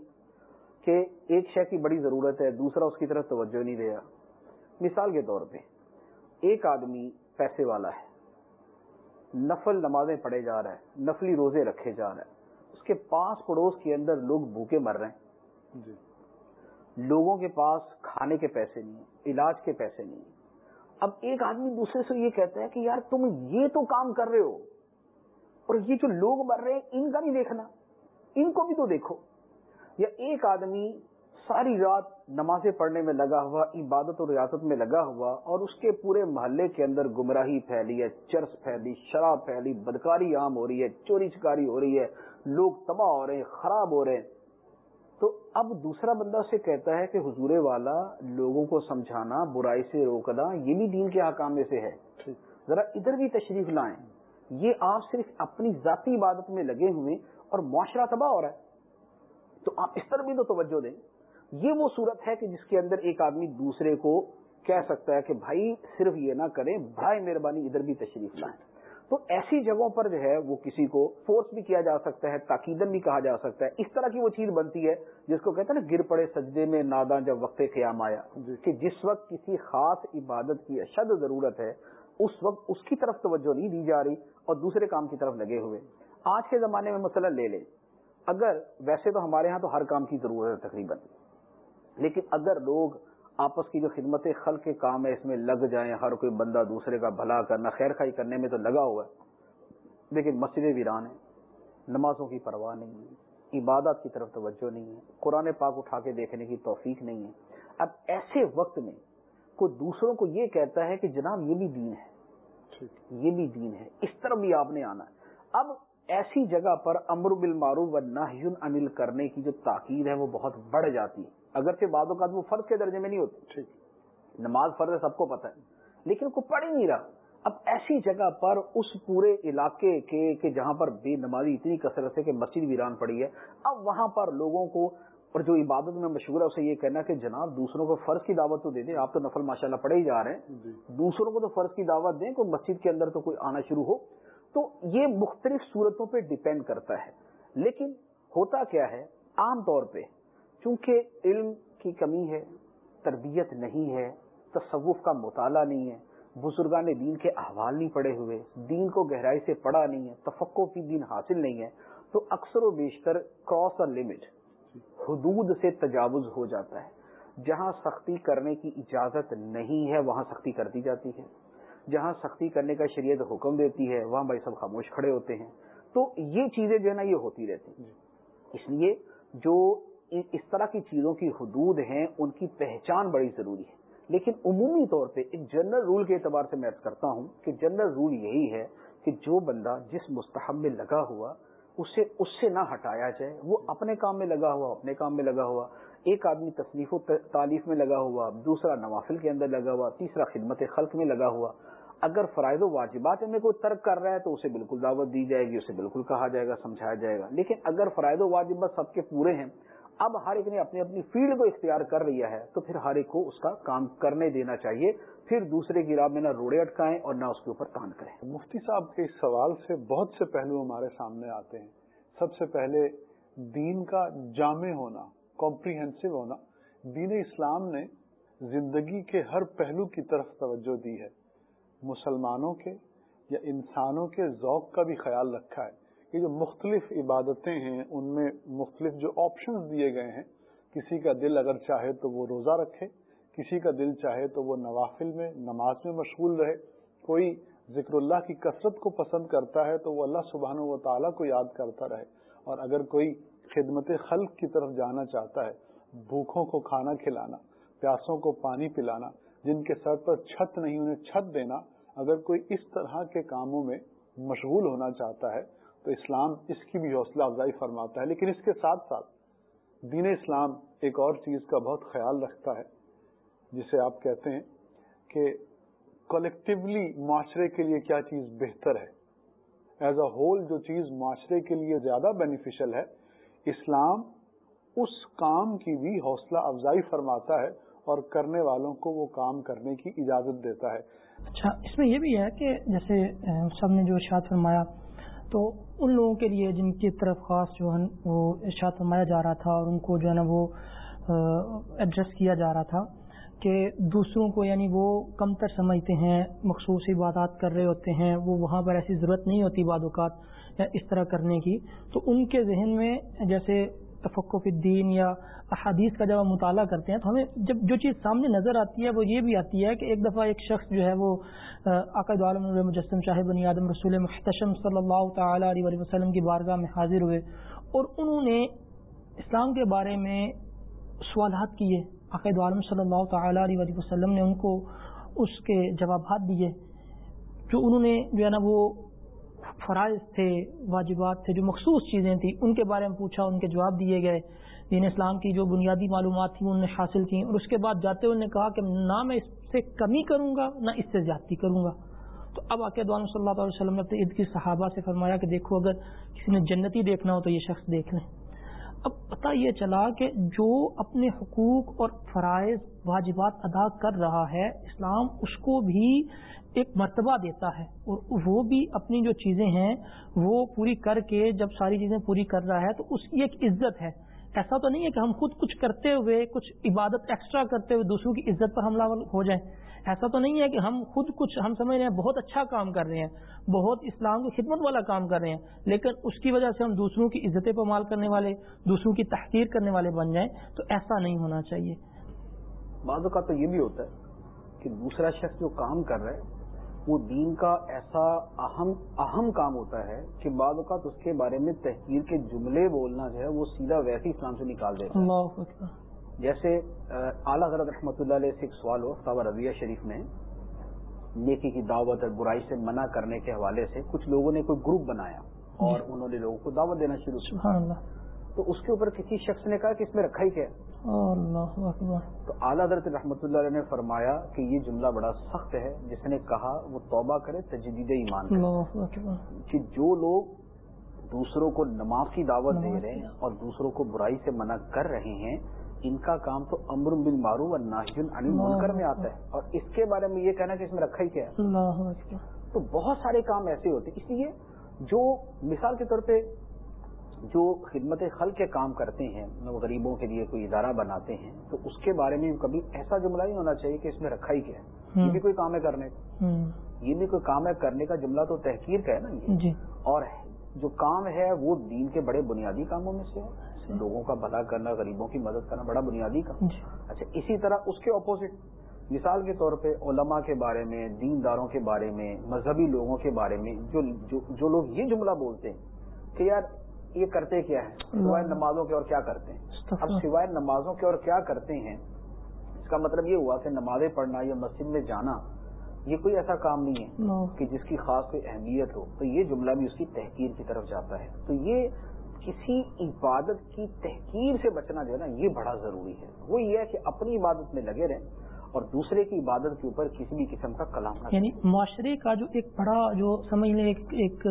کہ ایک شے کی بڑی ضرورت ہے، دوسرا اس کی طرف توجہ نہیں دیا مثال کے طور پہ، ایک آدمی پیسے والا ہے، نفل نمازیں پڑھے جا رہا ہے، نفلی روزے رکھے جا رہا ہے اس کے پاس پڑوس کے اندر لوگ بھوکے مر رہے ہیں۔ جی۔ لوگوں کے پاس کھانے کے پیسے نہیں علاج کے پیسے نہیں اب ایک آدمی دوسرے سے یہ کہتا ہے کہ یار تم یہ تو کام کر رہے ہو، اور یہ جو لوگ مر رہے ہیں، ان کا نہیں دیکھنا، ان کو بھی تو دیکھو۔ یا ایک آدمی ساری رات نمازیں پڑھنے میں لگا ہوا، عبادت اور ریاست میں لگا ہوا، اور اس کے پورے محلے کے اندر گمراہی پھیلی ہے، چرس پھیلی، شراب پھیلی، بدکاری عام ہو رہی ہے، چوری چکاری ہو رہی ہے، لوگ تباہ ہو رہے ہیں، خراب ہو رہے ہیں۔ تو اب دوسرا بندہ سے کہتا ہے کہ حضور والا لوگوں کو سمجھانا برائی سے روکنا یہ بھی دین کے حکام میں سے ہے۔ ذرا ادھر بھی تشریف لائیں۔ یہ آپ صرف اپنی ذاتی عبادت میں لگے ہوئے اور معاشرہ تباہ ہو رہا ہے۔ تو آپ اس طرح بھی تو توجہ دیں۔ یہ وہ صورت ہے کہ جس کے اندر ایک آدمی دوسرے کو کہہ سکتا ہے کہ بھائی صرف یہ نہ کریں بھائی مہربانی ادھر بھی تشریف لائیں۔ تو ایسی جگہوں پر جو ہے وہ کسی کو فورس بھی کیا جا سکتا ہے تاکیدن بھی کہا جا سکتا ہے۔ اس طرح کی وہ چیز بنتی ہے جس کو کہتے ہیں نا، گر پڑے سجدے میں ناداں جب وقت قیام آیا۔ کہ جس وقت کسی خاص عبادت کی اشد ضرورت ہے، اس وقت اس کی طرف توجہ نہیں دی جا رہی اور دوسرے کام کی طرف لگے ہوئے۔ آج کے زمانے میں مسئلہ لے لیں۔ اگر ویسے تو ہمارے ہاں تو ہر کام کی ضرورت ہے تقریباً، لیکن اگر لوگ آپس کی جو خدمت خلق کے کام ہے اس میں لگ جائیں ہر کوئی بندہ دوسرے کا بھلا کرنا خیر خائی کرنے میں تو لگا ہوا ہے۔ لیکن مسجد ویران ہے نمازوں کی پرواہ نہیں ہے عبادت کی طرف توجہ نہیں ہے قرآن پاک اٹھا کے دیکھنے کی توفیق نہیں ہے۔ اب ایسے وقت میں کوئی دوسروں کو یہ کہتا ہے کہ جناب یہ بھی دین ہے۔ یہ بھی دین ہے۔ اس طرح بھی آپ نے آنا ہے۔ اب ایسی جگہ پر امر بالمعروف و نہی انل کرنے کی جو تاکید ہے وہ بہت بڑھ جاتی ہے۔ اگرچہ بعض اوقات وہ فرض کے درجے میں نہیں ہوتی نماز فرض ہے سب کو پتہ ہے۔ لیکن کو پڑھ ہی نہیں رہا۔ اب ایسی جگہ پر اس پورے علاقے کے کہ جہاں پر بے نمازی اتنی کثرت ہے کہ مسجد ویران پڑی ہے اب وہاں پر لوگوں کو اور جو عبادت میں مشہور ہے اسے یہ کہنا کہ جناب دوسروں کو فرض کی دعوت تو دے دیں آپ تو نفل ماشاء اللہ پڑھے ہی جا رہے ہیں۔ جی۔ دوسروں کو تو فرض کی دعوت دیں کوئی مسجد کے اندر تو کوئی آنا شروع ہو۔ تو یہ مختلف صورتوں پہ ڈپینڈ کرتا ہے۔ لیکن ہوتا کیا ہے؟ عام طور پہ چونکہ علم کی کمی ہے، تربیت نہیں ہے، تصوف کا مطالعہ نہیں ہے، بزرگان دین کے احوال نہیں پڑے ہوئے، دین کو گہرائی سے پڑھا نہیں ہے تفقو کی دین حاصل نہیں ہے، تو اکثر و بیشتر کراس ا لمٹ حدود سے تجاوز ہو جاتا ہے۔ جہاں سختی کرنے کی اجازت نہیں ہے، وہاں سختی کر دی جاتی ہے۔ جہاں سختی کرنے کا شریعت حکم دیتی ہے، وہاں بھائی سب خاموش کھڑے ہوتے ہیں۔ تو یہ چیزیں جو ہے نا، یہ ہوتی رہتی ہیں۔ اس لیے جو اس طرح کی چیزوں کی حدود ہیں، ان کی پہچان بڑی ضروری ہے۔ لیکن عمومی طور پہ ایک جنرل رول کے اعتبار سے میں کرتا ہوں کہ جنرل رول یہی ہے کہ جو بندہ جس مستحب میں لگا ہوا، اسے اس سے نہ ہٹایا جائے۔ وہ اپنے کام میں لگا ہوا، اپنے کام میں لگا ہوا۔ ایک آدمی تصنیف و تعلیف میں لگا ہوا، دوسرا نوافل کے اندر لگا ہوا، تیسرا خدمت خلق میں لگا ہوا۔ اگر فرائض و واجبات میں کوئی ترک کر رہا ہے تو اسے بالکل دعوت دی جائے گی، اسے بالکل کہا جائے گا، سمجھایا جائے گا۔ لیکن اگر فرائض و واجبات سب کے پورے ہیں اب ہر ایک نے اپنی اپنی فیلڈ کو اختیار کر لیا ہے، تو پھر ہر ایک کو اس کا کام کرنے دینا چاہیے۔ پھر دوسرے کی راہ میں نہ روڑے اٹکائیں اور نہ اس کے اوپر کام کریں۔ مفتی صاحب کے اس سوال سے بہت سے پہلو ہمارے سامنے آتے ہیں۔ سب سے پہلے دین کا جامع ہونا کمپریہنسو ہونا۔ دین اسلام نے زندگی کے ہر پہلو کی طرف توجہ دی ہے۔ مسلمانوں کے یا انسانوں کے ذوق کا بھی خیال رکھا ہے۔ یہ جو مختلف عبادتیں ہیں، ان میں مختلف جو آپشنز دیے گئے ہیں، کسی کا دل اگر چاہے تو وہ روزہ رکھے، کسی کا دل چاہے تو وہ نوافل میں، نماز میں مشغول رہے۔ کوئی ذکر اللہ کی کثرت کو پسند کرتا ہے تو وہ اللہ سبحانہ و تعالیٰ کو یاد کرتا رہے۔ اور اگر کوئی خدمت خلق کی طرف جانا چاہتا ہے بھوکھوں کو کھانا کھلانا، پیاسوں کو پانی پلانا، جن کے سر پر چھت نہیں، انہیں چھت دینا، اگر کوئی اس طرح کے کاموں میں مشغول ہونا چاہتا ہے تو اسلام اس کی بھی حوصلہ افزائی فرماتا ہے، لیکن اس کے ساتھ ساتھ دین اسلام ایک اور چیز کا بہت خیال رکھتا ہے، جسے آپ کہتے ہیں کہ کلیکٹولی معاشرے کے لیے کیا چیز بہتر ہے۔ ایز اے ہول جو چیز معاشرے کے لیے زیادہ بینیفیشل ہے، اسلام اس کام کی بھی حوصلہ افزائی فرماتا ہے اور کرنے والوں کو وہ کام کرنے کی اجازت دیتا ہے۔ اچھا اس میں یہ بھی ہے کہ جیسے سب نے جو ارشاد فرمایا، تو ان لوگوں کے لیے جن کی طرف خاص جو ہے وہ ارشاد فرمایا جا رہا تھا اور ان کو جو ہے نا وہ ایڈریس کیا جا رہا تھا کہ دوسروں کو یعنی وہ کم تر سمجھتے ہیں، مخصوص عبادات کر رہے ہوتے ہیں، وہ وہاں پر ایسی ضرورت نہیں ہوتی بعد اوقات اس طرح کرنے کی۔ تو ان کے ذہن میں جیسے تفقف الدین یا احادیث کا جب ہم مطالعہ کرتے ہیں تو ہمیں جب جو چیز سامنے نظر آتی ہے وہ یہ بھی آتی ہے کہ ایک دفعہ ایک شخص جو ہے وہ عقد عالم مجسم شاہ بنی آدم، رسول محتشم صلی اللہ تعالیٰ علیہ وسلم کی بارگاہ میں حاضر ہوئے اور انہوں نے اسلام کے بارے میں سوالات کیے۔ عقد عالم صلی اللہ تعالیٰ علیہ وسلم نے ان کو اس کے جوابات دیے۔ جو انہوں نے جو ہے نا وہ فرائض تھے، واجبات تھے، جو مخصوص چیزیں تھیں، ان کے بارے میں پوچھا، ان کے جواب دیے گئے۔ دین اسلام کی جو بنیادی معلومات تھیں انہوں نے حاصل کی اور اس کے بعد جاتے ہوئے کہا کہ نہ میں اس سے کمی کروں گا، نہ اس سے زیادتی کروں گا۔ تو اب عقید صلی اللہ علیہ وسلم نے عید کی صحابہ سے فرمایا کہ دیکھو، اگر کسی نے جنتی دیکھنا ہو تو یہ شخص دیکھ لیں۔ اب پتہ یہ چلا کہ جو اپنے حقوق اور فرائض، واجبات ادا کر رہا ہے، اسلام اس کو بھی ایک مرتبہ دیتا ہے اور وہ بھی اپنی جو چیزیں ہیں وہ پوری کر کے جب ساری چیزیں پوری کر رہا ہے تو اس کی ایک عزت ہے۔ ایسا تو نہیں ہے کہ ہم خود کچھ کرتے ہوئے، کچھ عبادت ایکسٹرا کرتے ہوئے دوسروں کی عزت پر حملہ ہو جائیں۔ ایسا تو نہیں ہے کہ ہم خود کچھ، ہم سمجھ رہے ہیں بہت اچھا کام کر رہے ہیں، بہت اسلام کی خدمت والا کام کر رہے ہیں، لیکن اس کی وجہ سے ہم دوسروں کی عزتیں پمال کرنے والے، دوسروں کی تحقیر کرنے والے بن جائیں، تو ایسا نہیں ہونا چاہیے۔ بعض اوقات تو یہ بھی ہوتا ہے کہ دوسرا شخص جو کام کر رہا ہے وہ دین کا ایسا اہم اہم کام ہوتا ہے کہ بعض اوقات اس کے بارے میں تحقیر کے جملے بولنا جو ہے وہ سیدھا ویسے اسلام سے نکال دیتا ہے۔ جیسے اعلیٰ حضرت رحمۃ اللہ علیہ سے ایک سوال ہو صاحب رضیہ شریف میں نیکی کی دعوت اور برائی سے منع کرنے کے حوالے سے کچھ لوگوں نے کوئی گروپ بنایا اور جی۔ انہوں نے لوگوں کو دعوت دینا شروع کیا۔ تو اس کے اوپر کسی شخص نے کہا کہ اس میں رکھا ہی کیا تو اعلیٰ حضرت رحمۃ اللہ علیہ نے فرمایا کہ یہ جملہ بڑا سخت ہے جس نے کہا وہ توبہ کرے تجدید ایمان کہ جو لوگ دوسروں کو نماز کی دعوت دے رہے ہیں اور دوسروں کو برائی سے منع کر رہے ہیں ان کا کام تو امر بن مارو اور ناجن علی منکر میں آتا ہے۔ اور اس کے بارے میں یہ کہنا کہ اس میں رکھا ہی کیا ہے۔ تو بہت سارے کام ایسے ہوتے اس لیے جو مثال کے طور پہ جو خدمت خل کے کام کرتے ہیں غریبوں کے لیے کوئی ادارہ بناتے ہیں تو اس کے بارے میں کبھی ایسا جملہ نہیں ہونا چاہیے کہ اس میں رکھا ہی کیا ہے۔ یہ بھی کوئی کام ہے کرنے کا۔ یہ بھی کوئی کام ہے کرنے کا جملہ تو تحقیر کا ہے نا یہ۔ جی۔ اور جو کام ہے وہ دین کے بڑے بنیادی کاموں میں سے ہے۔ لوگوں کا بھلا کرنا غریبوں کی مدد کرنا بڑا بنیادی کام۔ جی۔ اچھا اسی طرح اس کے اپوزٹ مثال کے طور پہ علماء کے بارے میں دینداروں کے بارے میں مذہبی لوگوں کے بارے میں جو جو, جو لوگ یہ جملہ بولتے ہیں کہ یار یہ کرتے کیا ہے سوائے نمازوں کے اور کیا کرتے ہیں؟ اب سوائے نمازوں کے اور کیا کرتے ہیں؟ اس کا مطلب یہ ہوا کہ نمازیں پڑھنا یا مسجد میں جانا یہ کوئی ایسا کام نہیں ہے کہ جس کی خاص کوئی اہمیت ہو۔ تو یہ جملہ بھی اس کی تحقیر کی طرف جاتا ہے۔ تو یہ کسی عبادت کی تحقیر سے بچنا جو ہے نا یہ بڑا ضروری ہے۔ وہ یہ ہے کہ اپنی عبادت میں لگے رہیں۔ اور دوسرے کی عبادت کے اوپر کسی بھی قسم کا کلام نہ یعنی معاشرے کا جو ایک بڑا جو سمجھ لیں ایک ایک,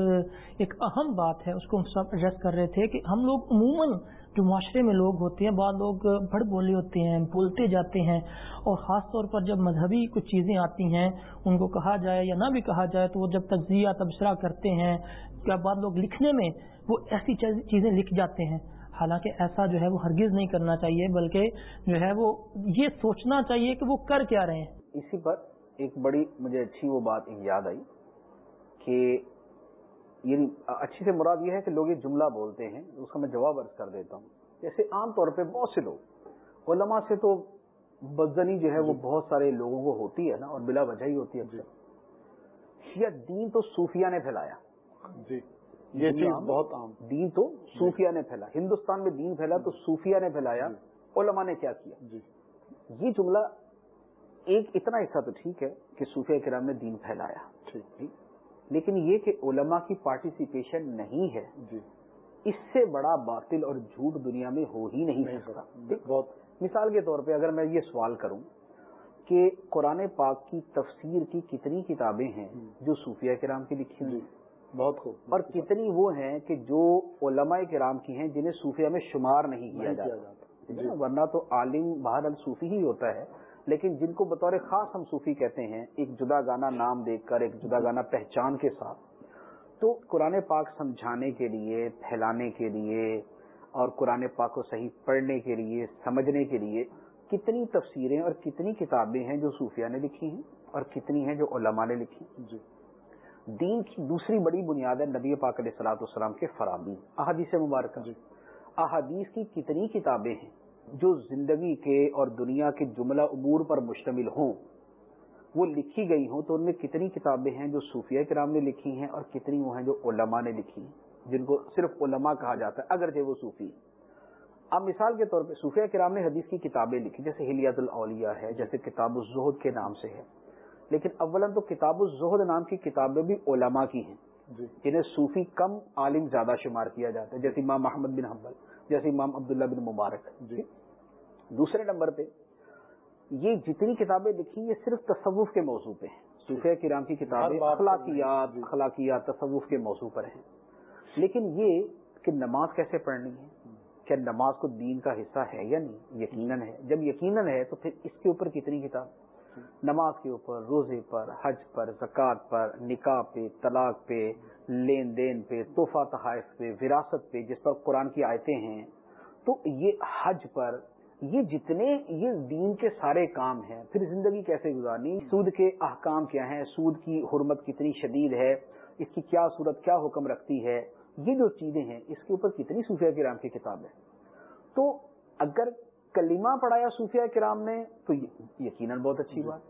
ایک اہم بات ہے اس کو ہم سب ایڈریس کر رہے تھے کہ ہم لوگ عموماً جو معاشرے میں لوگ ہوتے ہیں بعض لوگ بڑ بولے ہوتے ہیں بولتے جاتے ہیں اور خاص طور پر جب مذہبی کچھ چیزیں آتی ہیں ان کو کہا جائے یا نہ بھی کہا جائے تو وہ جب تجزیہ تبصرہ کرتے ہیں یا بعض لوگ لکھنے میں وہ ایسی چیزیں لکھ جاتے ہیں۔ حالانکہ ایسا جو ہے وہ ہرگز نہیں کرنا چاہیے بلکہ جو ہے وہ یہ سوچنا چاہیے کہ وہ کر کیا رہے ہیں۔ اسی پر ایک بڑی مجھے اچھی وہ بات یاد آئی کہ یعنی اچھی سے مراد یہ ہے کہ لوگ یہ جملہ بولتے ہیں اس کا میں جواب عرض کر دیتا ہوں۔ جیسے عام طور پہ بہت سے لوگ علماء سے تو بدزنی جو ہے وہ بہت سارے لوگوں کو ہوتی ہے نا اور بلا وجہ ہی ہوتی ہے۔ یا دین تو صوفیہ نے پھیلایا۔ جی۔ یہ چیز بہت عام دین تو صوفیہ نے پھیلا ہندوستان میں دین پھیلا تو صوفیہ نے پھیلایا۔ علماء نے کیا کیا؟ جی۔ یہ جملہ ایک اتنا حصہ تو ٹھیک ہے کہ صوفیہ کرام نے دین پھیلایا۔ ٹھیک۔ لیکن یہ کہ علماء کی پارٹیسپیشن نہیں ہے جی۔ اس سے بڑا باطل اور جھوٹ دنیا میں ہو ہی نہیں سکتا۔ بہت۔ مثال کے طور پہ اگر میں یہ سوال کروں کہ قرآن پاک کی تفسیر کی کتنی کتابیں ہیں جو صوفیہ کرام کی لکھی ہوئی بہت خوب اور کتنی وہ ہیں کہ جو علماء کرام کی ہیں جنہیں صوفیہ میں شمار نہیں کیا جاتا۔ ورنہ تو عالم بہر الصوفی ہی ہوتا ہے لیکن جن کو بطور خاص ہم صوفی کہتے ہیں ایک جدا گانا نام دیکھ کر ایک جدا گانا پہچان کے ساتھ۔ تو قرآن پاک سمجھانے کے لیے پھیلانے کے لیے اور قرآن پاک کو صحیح پڑھنے کے لیے سمجھنے کے لیے کتنی تفسیریں اور کتنی کتابیں ہیں جو صوفیہ نے لکھی ہیں اور کتنی ہیں جو علماء نے لکھی جی۔ دین کی دوسری بڑی بنیاد ہے نبی پاک علیہ السلاۃ والسلام کے فرامین احادیث مبارکہ۔ جی۔ احادیث کی کتنی کتابیں ہیں جو زندگی کے اور دنیا کے جملہ عبور پر مشتمل ہوں وہ لکھی گئی ہوں تو ان میں کتنی کتابیں ہیں جو صوفیہ کرام نے لکھی ہیں اور کتنی وہ ہیں جو علماء نے لکھی ہیں جن کو صرف علماء کہا جاتا ہے اگرچہ وہ صوفی۔ اب مثال کے طور پہ صوفیہ کرام نے حدیث کی کتابیں لکھی جیسے ہلیات الاولیاء ہے جیسے کتاب الزہد کے نام سے ہے۔ لیکن اولا تو کتاب الزہد نام کی کتابیں بھی علماء کی ہیں جی۔ جنہیں صوفی کم عالم زیادہ شمار کیا جاتا ہے جیسے امام محمد بن حنبل جیسے امام عبداللہ بن مبارک جی۔ دوسرے نمبر پہ یہ جتنی کتابیں لکھی یہ صرف تصوف کے موضوع پہ ہیں۔ صوفیہ کرام کی کتابیں اخلاقیات جی۔ اخلاقیات تصوف کے موضوع پر ہیں۔ لیکن یہ کہ نماز کیسے پڑھنی ہے کیا نماز کو دین کا حصہ ہے یا نہیں یقیناً ہے۔ جب یقیناً ہے تو پھر اس کے اوپر کتنی کتاب؟ نماز کے اوپر، روزے پر، حج پر، زکوٰۃ پر، نکاح پہ، طلاق پہ، لین دین پہ، تحفہ تحائف پہ، وراثت پہ، جس پر قرآن کی آیتیں ہیں، تو یہ حج پر، یہ جتنے یہ دین کے سارے کام ہیں، پھر زندگی کیسے گزارنی؟ سود کے احکام کیا ہیں؟ سود کی حرمت کتنی شدید ہے؟ اس کی کیا صورت، کیا حکم رکھتی ہے؟ یہ جو چیزیں ہیں، اس کے اوپر کتنی صوفیہ کرام کی کتاب ہے۔ تو اگر کلمہ پڑھایا صوفیہ کرام نے تو یقیناً بہت اچھی بات۔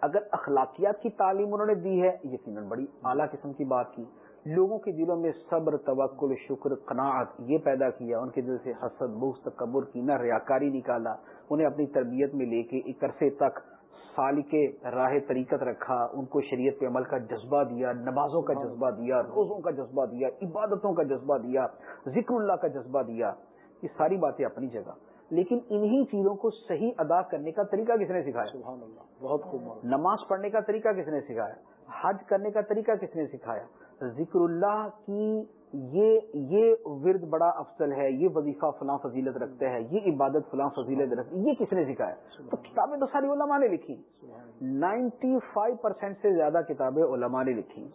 اگر اخلاقیات کی تعلیم انہوں نے دی ہے یقیناً بڑی اعلیٰ قسم کی بات کی۔ لوگوں کے دلوں میں صبر توکل شکر قناعت یہ پیدا کیا ان کے دل سے حسد بوس تکبر کی نہ ریاکاری نکالا انہیں اپنی تربیت میں لے کے ایک عرصے تک سال کے راہ طریقت رکھا ان کو شریعت پہ عمل کا جذبہ دیا نمازوں کا جذبہ دیا روزوں کا جذبہ دیا عبادتوں کا جذبہ دیا ذکر اللہ کا جذبہ دیا یہ ساری باتیں اپنی جگہ۔ لیکن انہی چیزوں کو صحیح ادا کرنے کا طریقہ کس نے سکھایا؟ سبحان اللہ بہت خوب نماز پڑھنے کا طریقہ کس نے سکھایا؟ حج کرنے کا طریقہ کس نے سکھایا؟ ذکر اللہ کی یہ یہ ورد بڑا افضل ہے یہ وظیفہ فلاں فضیلت رکھتا ہے یہ عبادت فلاں فضیلت رکھتا ہے یہ کس نے سکھایا؟ تو کتابیں تو ساری علماء نے لکھی۔ نائنٹی فائیو پرسینٹ سے زیادہ کتابیں علماء نے لکھی۔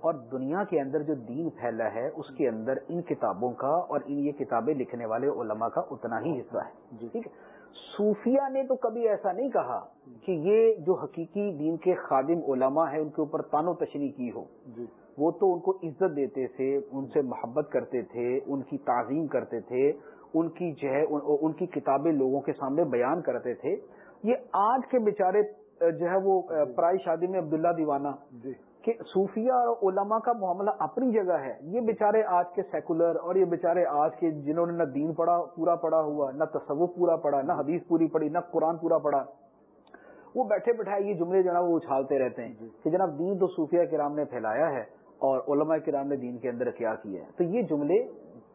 اور دنیا کے اندر جو دین پھیلا ہے اس کے اندر ان کتابوں کا اور ان یہ کتابیں لکھنے والے علماء کا اتنا ہی حصہ ہے۔ جی۔ ٹھیک۔ ہے صوفیہ نے تو کبھی ایسا نہیں کہا کہ یہ جو حقیقی دین کے خادم علماء ہیں ان کے اوپر تانو تشریح کی ہو۔ جی۔ وہ تو ان کو عزت دیتے تھے ان سے محبت کرتے تھے ان کی تعظیم کرتے تھے ان کی جو ہے ان کی کتابیں لوگوں کے سامنے بیان کرتے تھے۔ یہ آج کے بیچارے جو ہے وہ پرائی شادی میں عبداللہ دیوانہ جی۔ کہ صوفیہ اور علماء کا معاملہ اپنی جگہ ہے۔ یہ بیچارے آج کے سیکولر اور یہ بیچارے آج کے جنہوں نے نہ دین پڑھا پورا پڑا ہوا نہ تصوف پورا پڑا نہ حدیث پوری پڑی نہ قرآن پورا پڑا وہ بیٹھے بیٹھائے یہ جملے جناب وہ اچھالتے رہتے ہیں جی۔ کہ جناب دین تو صوفیہ کرام نے پھیلایا ہے۔ اور علماء کرام نے دین کے اندر کیا کیا ہے۔ تو یہ جملے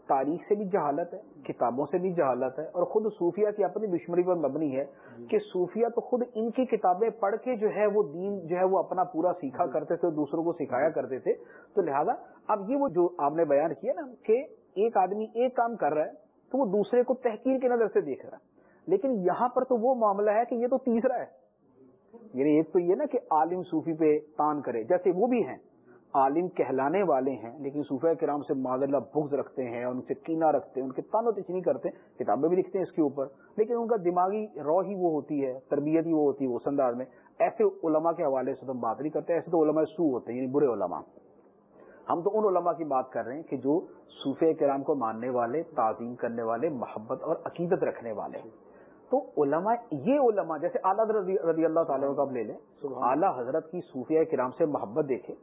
تاریخ سے بھی جہالت ہے، کتابوں سے بھی جہالت ہے اور خود صوفیہ کی اپنی دشمنی پر مبنی ہے کہ صوفیہ تو خود ان کی کتابیں پڑھ کے جو ہے وہ دین جو ہے وہ اپنا پورا سیکھا کرتے تھے، دوسروں کو سکھایا کرتے تھے۔ تو لہذا اب یہ وہ جو آپ نے بیان کیا نا کہ ایک آدمی ایک کام کر رہا ہے تو وہ دوسرے کو تحقیر کی نظر سے دیکھ رہا ہے۔ لیکن یہاں پر تو وہ معاملہ ہے کہ یہ تو تیسرا ہے۔ یعنی ایک تو یہ نا کہ عالم صوفی پہ تان کرے، جیسے وہ بھی ہیں۔ عالم کہلانے والے ہیں لیکن صوفہ کرام سے معذ اللہ بغض رکھتے ہیں ان سے کینا رکھتے ہیں ان کے تانو تچنی کرتے ہیں کتابیں بھی لکھتے ہیں اس کے اوپر لیکن ان کا دماغی رو ہی وہ ہوتی ہے تربیت ہی وہ ہوتی ہے وہ انداز میں ایسے علماء کے حوالے سے تو ہم بات نہیں کرتے ایسے تو علماء سو ہوتے ہیں یعنی برے علماء ہم تو ان علماء کی بات کر رہے ہیں کہ جو صوفہ کرام کو ماننے والے تعظیم کرنے والے محبت اور عقیدت رکھنے والے تو علماء یہ علماء جیسے اعلیٰ رضی اللہ تعالیٰ کا اب لے لیں اعلیٰ حضرت کی صوفیہ کرام سے محبت دیکھے۔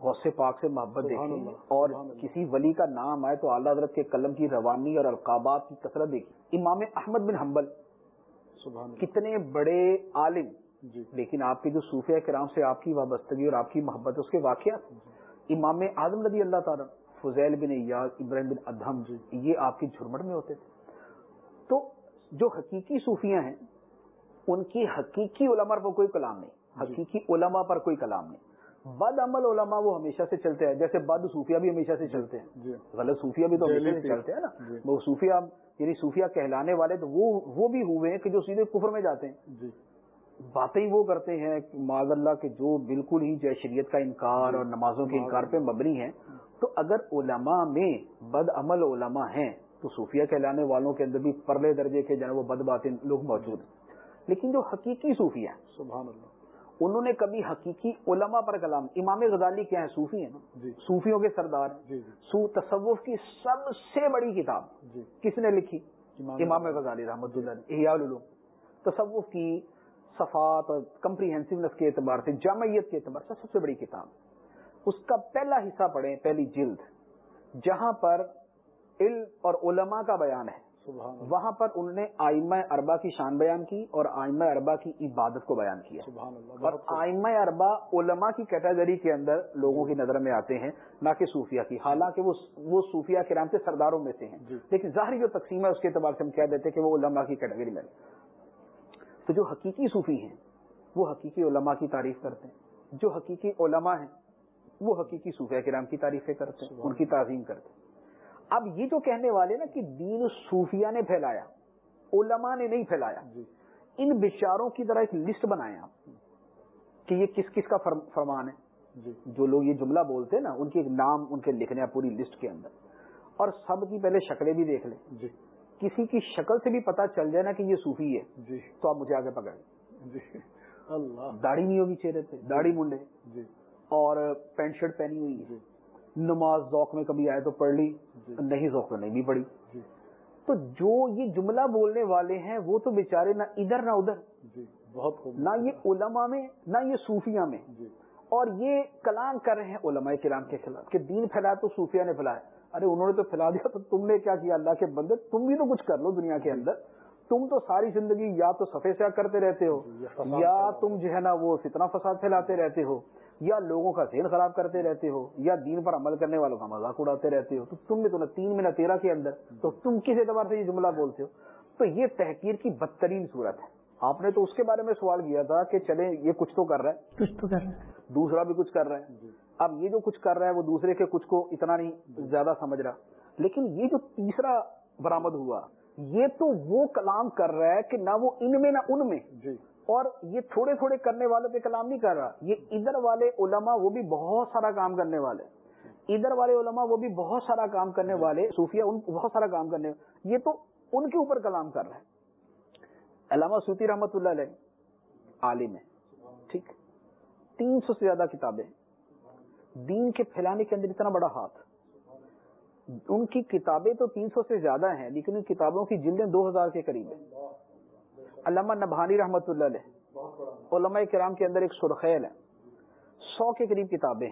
غوث پاک سے محبت دیکھی اور کسی ولی کا نام آئے تو اعلیٰ حضرت کے قلم کی روانی اور القابات کی کثرت دیکھی امام احمد بن حنبل کتنے بڑے عالم جی۔ لیکن آپ کے جو صوفیہ کرام سے آپ کی وابستگی اور آپ کی محبت اس کے واقعات۔ جی۔ امام اعظم رضی اللہ تعالیٰ فضیل بن ایاز ابراہیم بن ادہم یہ آپ کی جھرمٹ میں ہوتے تھے۔ تو جو حقیقی صوفیاں ہیں ان کی حقیقی علماء پر کوئی کلام نہیں۔ حقیقی علماء پر کوئی کلام نہیں۔ بد عمل علماء وہ ہمیشہ سے چلتے ہیں جیسے بد صوفیہ بھی ہمیشہ سے چلتے ہیں۔ جی۔ غلط صوفیہ بھی تو ہمیشہ سے چلتے ہیں نا۔ جی۔ وہ صوفیہ یعنی صوفیہ کہلانے والے تو وہ بھی ہوئے ہیں کہ جو سیدھے کفر میں جاتے ہیں۔ جی۔ باتیں وہ کرتے ہیں معذ اللہ کے جو بالکل ہی جے شریعت کا انکار اور نمازوں کے انکار پہ مبنی ہیں۔ تو اگر علماء میں بد عمل علماء ہیں تو صوفیہ کہلانے والوں کے اندر بھی پرلے درجے کے جو وہ بد باتیں لوگ موجود ہیں۔ لیکن جو حقیقی صوفیہ سبحان اللہ۔ انہوں نے کبھی حقیقی علماء پر کلام امام غزالی کیا ہیں صوفی ہیں جی۔ صوفیوں کے سردار جی جی۔ سو تصوف کی سب سے بڑی کتاب جی۔ کس نے لکھی؟ امام غزالی رحمۃ اللہ تصوف کی صفات اور کمپریہنسونیس کے اعتبار سے جامعیت کے اعتبار سے سب سے بڑی کتاب۔ اس کا پہلا حصہ پڑھیں پہلی جلد جہاں پر علم اور علماء کا بیان ہے۔ وہاں پر انہوں نے آئمہ اربا کی شان بیان کی اور آئمہ اربا کی عبادت کو بیان کیا. اور آئمہ اربا علماء کی کیٹیگری کے اندر لوگوں کی نظر میں آتے ہیں نہ کہ صوفیہ کی. حالانکہ وہ صوفیہ کے نام سے سرداروں میں سے ہیں. جی۔ لیکن ظاہری جو تقسیم ہے اس کے اعتبار سے ہم کہہ دیتے کہ وہ علماء کی کیٹیگری میں تو جو حقیقی صوفی ہیں وہ حقیقی علماء کی تعریف کرتے ہیں۔ جو حقیقی علماء ہیں وہ حقیقی صوفیہ کرام کی تعریفیں کرتے ہیں ان کی تعظیم کرتے ہیں۔ اب یہ جو کہنے والے نا کہ دین صوفیہ نے پھیلایا علماء نے نہیں پھیلایا جی۔ ان بچاروں کی طرح ایک لسٹ بنایا کہ یہ کس کس کا فرمان ہے۔ جی۔ جو لوگ یہ جملہ بولتے ہیں نا ان کے نام ان کے لکھنے ہیں پوری لسٹ کے اندر۔ اور سب کی پہلے شکلیں بھی دیکھ لیں۔ جی۔ کسی کی شکل سے بھی پتا چل جائے نا کہ یہ صوفی ہے جی۔ تو آپ مجھے آگے پکڑ جی۔ اللہ۔ داڑھی نہیں ہوگی چہرے پہ داڑھی منڈے جی۔ اور پینٹ شرٹ پہنی ہوئی ہے۔ جی۔ نماز ذوق میں کبھی آئے تو پڑھ لی جی۔ نہیں ذوق میں نہیں بھی پڑھی۔ جی۔ تو جو یہ جملہ بولنے والے ہیں وہ تو بےچارے نہ ادھر نہ ادھر۔ جی، بہت نہ یہ علماء میں نہ یہ صوفیہ میں۔ اور یہ کلام کر رہے ہیں علماء کرام کے خلاف کہ دین پھیلایا تو صوفیہ نے پھیلایا۔ ارے انہوں نے تو پھیلا دیا تو تم نے کیا کیا؟ اللہ کے بندے تم بھی تو کچھ کر لو دنیا کے اندر۔ تم تو ساری زندگی یا تو سفید سیاح کرتے رہتے ہو یا تم جو ہے نا وہ فتنا فساد پھیلاتے رہتے ہو۔ یا لوگوں کا ذہن خراب کرتے رہتے ہو یا دین پر عمل کرنے والوں کا مذاق اڑاتے رہتے ہو تو تم نے تو نہ تین میں نہ تیرہ کے اندر تو تم کس اعتبار سے یہ جملہ بولتے ہو؟ تو یہ تحقیر کی بدترین صورت ہے۔ آپ نے تو اس کے بارے میں سوال کیا تھا کہ چلے یہ کچھ تو کر رہا ہے۔ کچھ تو کر رہا ہے۔ دوسرا بھی کچھ کر رہا ہے۔ جی۔ اب یہ جو کچھ کر رہا ہے وہ دوسرے کے کچھ کو اتنا نہیں زیادہ سمجھ رہا۔ لیکن یہ جو تیسرا برامد ہوا یہ تو وہ کلام کر رہا ہے کہ نہ وہ ان میں نہ ان میں۔ جی۔ اور یہ تھوڑے تھوڑے کرنے والوں پہ کلام نہیں کر رہا۔ یہ ادھر والے علماء وہ بھی بہت سارا کام کرنے والے۔ ادھر والے علماء وہ بھی بہت سارا کام کرنے والے صوفیہ ان بہت سارا کام کرنے والے۔ یہ تو ان کے اوپر کلام کر رہا ہے۔ علامہ سوتی رحمت اللہ علیہ، عالم ہے۔ ٹھیک۔ تین سو سے زیادہ کتابیں دین کے پھیلانے کے اندر اتنا بڑا ہاتھ۔ ان کی کتابیں تو تین سو سے زیادہ ہیں، لیکن ان کتابوں کی جلدیں دو ہزار کے قریب ہیں۔ علامہ نبھانی رحمت اللہ علیہ، علماء کرام کے اندر ایک سرخیل ہے۔ سو کے قریب کتابیں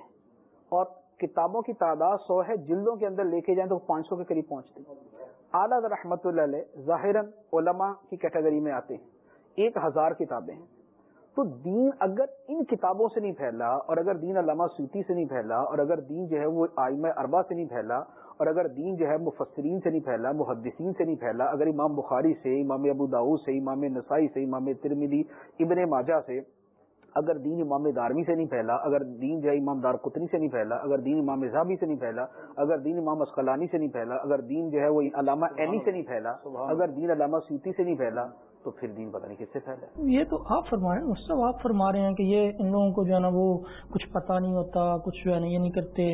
اور کتابوں کی تعداد سو ہے، جلدوں کے اندر لے کے جائیں تو پانچ سو کے قریب پہنچتے اعلیٰ رحمت اللہ علیہ ظاہر علماء کی کیٹیگری میں آتے ہیں۔ ایک ہزار کتابیں ہیں۔ تو دین اگر ان کتابوں سے نہیں پھیلا اور اگر دین علامہ سوتی سے نہیں پھیلا اور اگر دین جو ہے وہ آئم اربا سے نہیں پھیلا اور اگر دین جو ہے مفسرین سے نہیں پھیلا محدثین سے نہیں پھیلا اگر امام بخاری سے امام ابو داؤ سے امام نسائی سے امام ترمیدی ابن ماجہ سے اگر دین امام دارمی سے نہیں پھیلا اگر دین جو ہے امام دار قطنی سے نہیں پھیلا اگر دین امام زابی سے نہیں پھیلا اگر دین امام اسقلانی سے نہیں پھیلا اگر دین جو ہے وہ علامہ اینی سے نہیں پھیلا اگر دین علامہ سیوتی سے نہیں پھیلا تو پھر دین پتہ نہیں کس سے پھیلا یہ تو آپ فرما رہے ہیں آپ فرما رہے ہیں کہ یہ ان لوگوں کو جو ہے نا وہ کچھ پتہ نہیں ہوتا، کچھ جو ہے نا یہ نہیں کرتے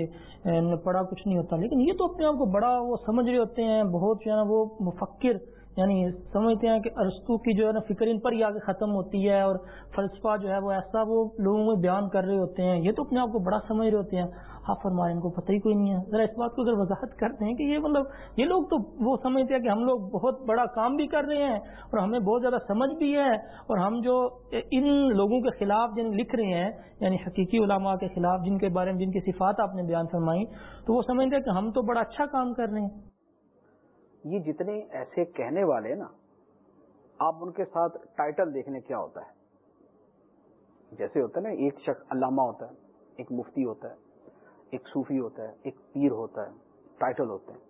پڑھا کچھ نہیں ہوتا۔ لیکن یہ تو اپنے آپ کو بڑا وہ سمجھ رہے ہوتے ہیں، بہت جو ہے نا وہ مفکر یعنی سمجھتے ہیں کہ ارستو کی جو ہے نا فکر ان پر ہی آگے ختم ہوتی ہے اور فلسفہ جو ہے وہ ایسا وہ لوگوں میں بیان کر رہے ہوتے ہیں۔ یہ تو اپنے آپ کو بڑا سمجھ رہے ہوتے ہیں۔ آپ فرمائے ان کو پتہ ہی کوئی نہیں ہے۔ ذرا اس بات کو اگر وضاحت کرتے ہیں کہ یہ مطلب یہ لوگ تو وہ سمجھتے ہیں کہ ہم لوگ بہت بڑا کام بھی کر رہے ہیں اور ہمیں بہت زیادہ سمجھ بھی ہے اور ہم جو ان لوگوں کے خلاف جن لکھ رہے ہیں یعنی حقیقی علماء کے خلاف جن کے بارے میں جن کی صفات آپ نے بیان فرمائی، تو وہ سمجھتے ہیں کہ ہم تو بڑا اچھا کام کر رہے ہیں۔ یہ جتنے ایسے کہنے والے نا، آپ ان کے ساتھ ٹائٹل دیکھنے کیا ہوتا ہے؟ جیسے ہوتا ہے نا، ایک شخص علامہ ہوتا ہے، ایک مفتی ہوتا ہے۔ ایک صوفی ہوتا ہے، ایک پیر ہوتا ہے ٹائٹل ہوتے ہیں۔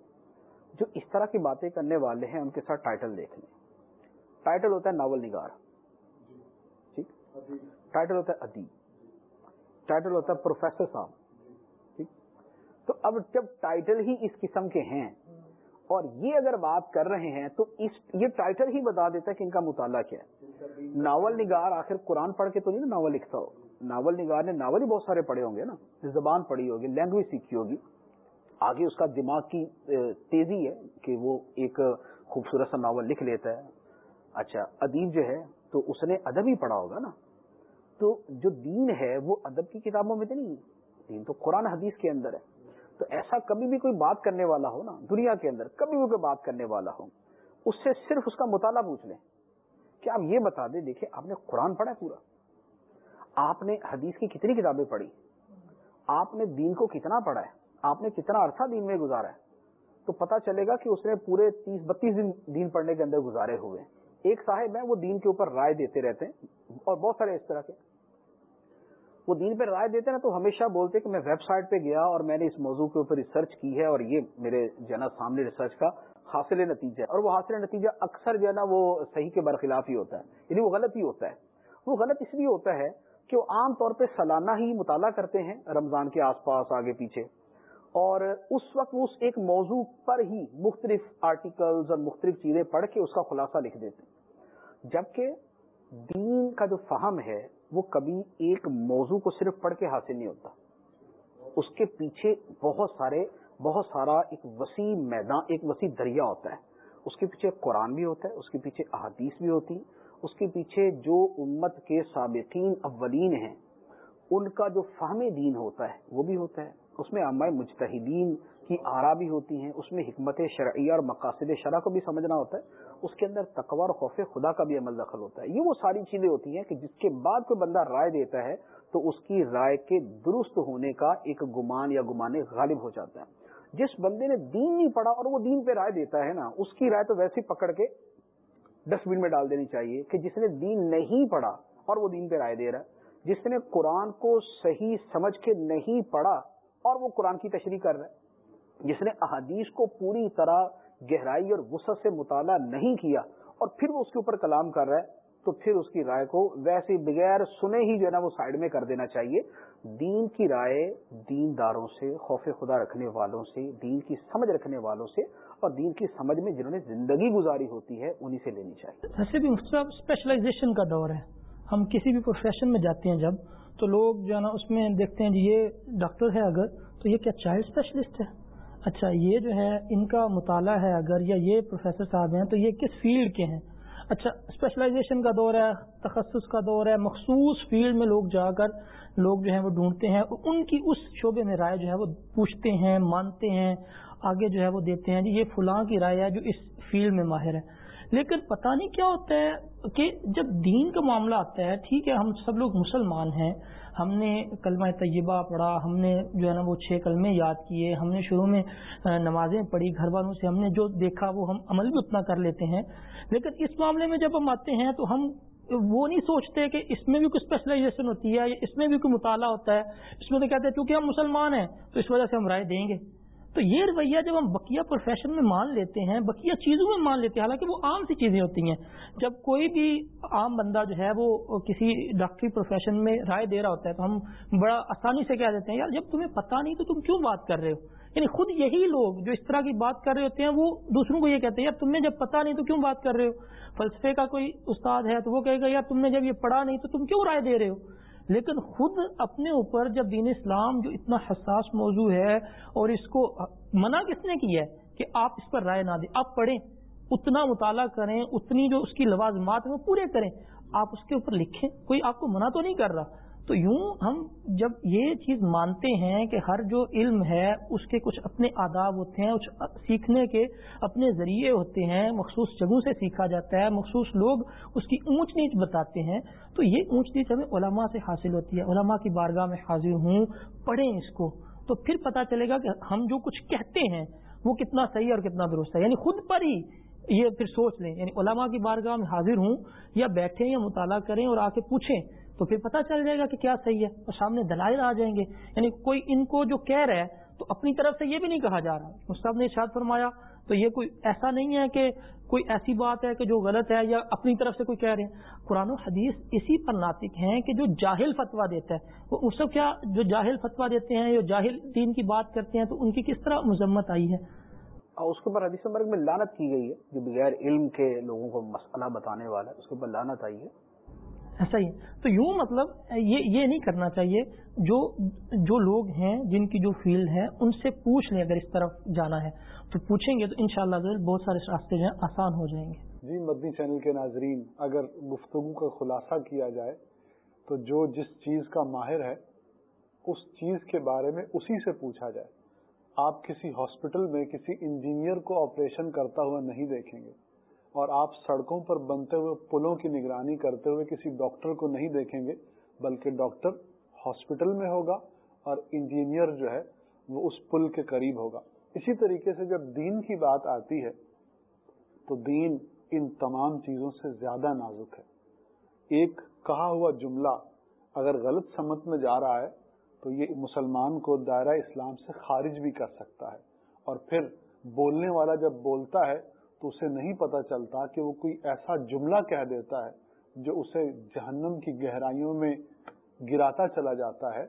جو اس طرح کی باتیں کرنے والے ہیں، ان کے ساتھ ٹائٹل دیکھ لیں۔ ٹائٹل ہوتا ہے ناول نگار۔ ٹھیک؟ ٹائٹل ہوتا ہے ادیب۔ ٹائٹل ہوتا ہے پروفیسر صاحب۔ ٹھیک؟ تو اب جب ٹائٹل ہی اس قسم کے ہیں، اور یہ اگر بات کر رہے ہیں، تو اس، یہ ٹائٹل ہی بتا دیتا ہے کہ ان کا مطالعہ کیا ہے۔ ناول نگار آخر قرآن پڑھ کے تو نہیں نا ناول لکھتا ہو۔ ناول نگار نے، ناول ہی بہت سارے پڑھے ہوں گے نا زبان پڑھی ہوگی، لینگویج سیکھی ہوگی۔ آگے اس کا دماغ کی تیزی ہے کہ وہ ایک خوبصورت سا ناول لکھ لیتا ہے۔ اچھا ادیب جو ہے، تو اس نے ادب ہی پڑھا ہوگا نا۔ تو جو دین ہے، وہ ادب کی کتابوں میں تو نہیں دین تو قرآن حدیث کے اندر ہے۔ تو ایسا کبھی بھی کوئی بات کرنے والا ہو نا، دنیا کے اندر کبھی بھی کوئی بات کرنے والا ہو، اس سے صرف اس کا مطالعہ پوچھ لیں۔ کہ آپ یہ بتا دیں، دیکھیں، آپ نے قرآن پڑھا پورا۔ آپ نے حدیث کی کتنی کتابیں پڑھی؟ آپ نے دین کو کتنا پڑھا ہے؟ آپ نے کتنا عرصہ دین میں گزارا ہے؟ تو پتا چلے گا کہ اس نے پورے تیس بتیس دن دین پڑھنے کے اندر گزارے ہوئے ایک صاحب ہیں، وہ دین کے اوپر رائے دیتے رہتے ہیں اور بہت سارے اس طرح کے۔ وہ دین پہ رائے دیتے نا تو ہمیشہ بولتے کہ میں ویب سائٹ پہ گیا اور میں نے اس موضوع کے اوپر ریسرچ کی ہے اور یہ میرے جو ہے نا سامنے ریسرچ کا حاصل نتیجہ ہے۔ اور وہ حاصل نتیجہ اکثر جو ہے نا وہ صحیح کے برخلاف ہی ہوتا ہے یعنی وہ غلط ہی ہوتا ہے۔ وہ غلط اس لیے ہوتا ہے کہ وہ عام طور پہ سالانہ ہی مطالعہ کرتے ہیں رمضان کے آس پاس آگے پیچھے۔ اور اس وقت اس ایک موضوع پر ہی مختلف آرٹیکلز اور مختلف چیزیں پڑھ کے اس کا خلاصہ لکھ دیتے ہیں۔ جبکہ دین کا جو فہم ہے، وہ کبھی ایک موضوع کو صرف پڑھ کے حاصل نہیں ہوتا۔ اس کے پیچھے بہت سارے، بہت سارا ایک وسیع میدان، ایک وسیع دریا ہوتا ہے۔ اس کے پیچھے قرآن بھی ہوتا ہے، اس کے پیچھے احادیث بھی ہوتی اس کے پیچھے جو امت کے سابقین اولین ہیں، ان کا جو فہم دین ہوتا ہے، وہ بھی ہوتا ہے۔ اس میں عامہ مجتہدین کی آرا بھی ہوتی ہیں، اس میں حکمت شرعیہ اور مقاصد شرح کو بھی سمجھنا ہوتا ہے۔ اس کے اندر تقوی اور خوف خدا کا بھی عمل دخل ہوتا ہے۔ یہ وہ ساری چیزیں ہوتی ہیں کہ جس کے بعد کوئی بندہ رائے دیتا ہے، تو اس کی رائے کے درست ہونے کا ایک گمان یا گمانے غالب ہو جاتا ہے۔ جس بندے نے دین نہیں پڑھا اور وہ دین پہ رائے دیتا ہے نا، اس کی رائے تو ویسے پکڑ کے ڈسٹ بن میں ڈال دینی چاہیے کہ جس نے دین نہیں پڑھا اور وہ دین پہ رائے دے رہا ہے۔ جس نے قرآن کو صحیح سمجھ کے نہیں پڑھا اور وہ قرآن کی تشریح کر رہا ہے۔ جس نے احادیث کو پوری طرح گہرائی اور وسعت سے مطالعہ نہیں کیا اور پھر وہ اس کے اوپر کلام کر رہا ہے۔ تو پھر اس کی رائے کو ویسے بغیر سنے ہی جو ہے نا وہ سائڈ میں کر دینا چاہیے۔ دین کی رائے دین داروں سے، خوف خدا رکھنے والوں سے، دین کی سمجھ رکھنے والوں سے اور دین کی سمجھ میں جنہوں نے زندگی گزاری ہوتی ہے انہی سے لینی چاہیے۔ ویسے بھی اسپیشلائزیشن کا دور ہے۔ ہم کسی بھی پروفیشن میں جاتے ہیں جب تو لوگ جو ہے نا اس میں دیکھتے ہیں جی یہ ڈاکٹر ہے اگر تو یہ کیا چائلڈ اسپیشلسٹ ہے؟ اچھا یہ جو ہے ان کا مطالعہ ہے اگر یا یہ پروفیسر صاحب ہیں تو یہ کس فیلڈ کے ہیں؟ اچھا اسپیشلائزیشن کا دور ہے، تخصص کا دور ہے، مخصوص فیلڈ میں لوگ جا کر، لوگ جو ہیں وہ ڈھونڈتے ہیں، اور ان کی اس شعبے میں رائے جو ہے وہ پوچھتے ہیں، مانتے ہیں، آگے جو ہے وہ دیتے ہیں جی یہ فلاں کی رائے ہے جو اس فیلڈ میں ماہر ہے۔ لیکن پتہ نہیں کیا ہوتا ہے کہ جب دین کا معاملہ آتا ہے، ٹھیک ہے، ہم سب لوگ مسلمان ہیں ہم نے کلمہ طیبہ پڑھا، ہم نے جو ہے نا وہ چھ کلمے یاد کیے، ہم نے شروع میں نمازیں پڑھی، گھر والوں سے ہم نے جو دیکھا وہ ہم عمل بھی اتنا کر لیتے ہیں۔ لیکن اس معاملے میں جب ہم آتے ہیں تو ہم وہ نہیں سوچتے کہ اس میں بھی کوئی اسپیشلائزیشن ہوتی ہے یا اس میں بھی کوئی مطالعہ ہوتا ہے۔ اس میں تو کہتے ہیں، چونکہ ہم مسلمان ہیں، تو اس وجہ سے ہم رائے دیں گے۔ تو یہ رویہ جب ہم بقیہ پروفیشن میں مان لیتے ہیں، بقیہ چیزوں میں مان لیتے ہیں، حالانکہ وہ عام سی چیزیں ہوتی ہیں۔ جب کوئی بھی عام بندہ جو ہے وہ کسی ڈاکٹری پروفیشن میں رائے دے رہا ہوتا ہے تو ہم بڑا آسانی سے کہہ دیتے ہیں، یار، جب تمہیں پتہ نہیں تو تم کیوں بات کر رہے ہو؟ یعنی خود یہی لوگ جو اس طرح کی بات کر رہے ہوتے ہیں، وہ دوسروں کو یہ کہتے ہیں، یار، تم نے جب پتا نہیں تو کیوں بات کر رہے ہو؟ فلسفے کا کوئی استاد ہے تو وہ کہے گا، یار، تم نے جب یہ پڑھا نہیں تو تم کیوں رائے دے رہے ہو؟ لیکن خود اپنے اوپر جب دین اسلام جو اتنا حساس موضوع ہے اور اس کو منع کس نے کیا ہے کہ آپ اس پر رائے نہ دیں؟ آپ پڑھیں، اتنا مطالعہ کریں، اتنی جو اس کی لوازمات ہیں وہ پورے کریں، آپ اس کے اوپر لکھیں، کوئی آپ کو منع تو نہیں کر رہا؟ تو یوں ہم جب یہ چیز مانتے ہیں کہ ہر جو علم ہے، اس کے کچھ اپنے آداب ہوتے ہیں، کچھ سیکھنے کے اپنے ذریعے ہوتے ہیں، مخصوص جگہوں سے سیکھا جاتا ہے، مخصوص لوگ اس کی اونچ نیچ بتاتے ہیں، تو یہ اونچ نیچ ہمیں علماء سے حاصل ہوتی ہے، علماء کی بارگاہ میں حاضر ہوں، پڑھیں اس کو، تو پھر پتا چلے گا کہ ہم جو کچھ کہتے ہیں، وہ کتنا صحیح اور کتنا درست ہے یعنی خود پر ہی یہ پھر سوچ لیں یعنی علماء کی بارگاہ میں حاضر ہوں، یا بیٹھیں یا مطالعہ کریں اور آ کے پوچھیں تو پھر پتہ چل جائے گا کہ کیا صحیح ہے اور سامنے دلائل آ جائیں گے۔ یعنی کوئی ان کو جو کہہ رہا ہے تو اپنی طرف سے یہ بھی نہیں کہا جا رہا۔ مستب نے ارشاد فرمایا، تو یہ کوئی ایسا نہیں ہے کہ کوئی ایسی بات ہے کہ جو غلط ہے یا اپنی طرف سے کوئی کہہ رہے ہیں۔ قرآن و حدیث اسی پر ناطق ہیں کہ جو جاہل فتوا دیتا ہے۔ وہ اس کو کیا جو جاہل فتوا دیتے ہیں یا جاہل دین کی بات کرتے ہیں تو ان کی کس طرح مذمت آئی ہے؟ اس کے اوپر حدیث مرگ میں لانت کی گئی ہے، جو بغیر علم کے لوگوں کو مسئلہ بتانے والا ہے، اس کے اوپر لانت آئی ہے۔ ایسا ہی تو یوں مطلب یہ یہ نہیں کرنا چاہیے۔ جو جو لوگ ہیں، جن کی جو فیلڈ ہے، ان سے پوچھ لیں اگر اس طرف جانا ہے۔ تو پوچھیں گے تو ان شاء اللہ بہت سارے راستے جو ہیں آسان ہو جائیں گے۔ جی مدنی چینل کے ناظرین، اگر گفتگو کا خلاصہ کیا جائے، تو جو جس چیز کا ماہر ہے، اس چیز کے بارے میں اسی سے پوچھا جائے۔ آپ کسی ہاسپٹل میں کسی انجینئر کو آپریشن کرتا ہوا نہیں دیکھیں گے۔ اور آپ سڑکوں پر بنتے ہوئے پلوں کی نگرانی کرتے ہوئے کسی ڈاکٹر کو نہیں دیکھیں گے، بلکہ ڈاکٹر ہاسپٹل میں ہوگا اور انجینئر جو ہے وہ اس پل کے قریب ہوگا۔ اسی طریقے سے جب دین کی بات آتی ہے، تو دین ان تمام چیزوں سے زیادہ نازک ہے۔ ایک کہا ہوا جملہ اگر غلط سمت میں جا رہا ہے، تو یہ مسلمان کو دائرہ اسلام سے خارج بھی کر سکتا ہے۔ اور پھر بولنے والا جب بولتا ہے تو اسے نہیں پتا چلتا کہ وہ کوئی ایسا جملہ کہہ دیتا ہے جو اسے جہنم کی گہرائیوں میں گراتا چلا جاتا ہے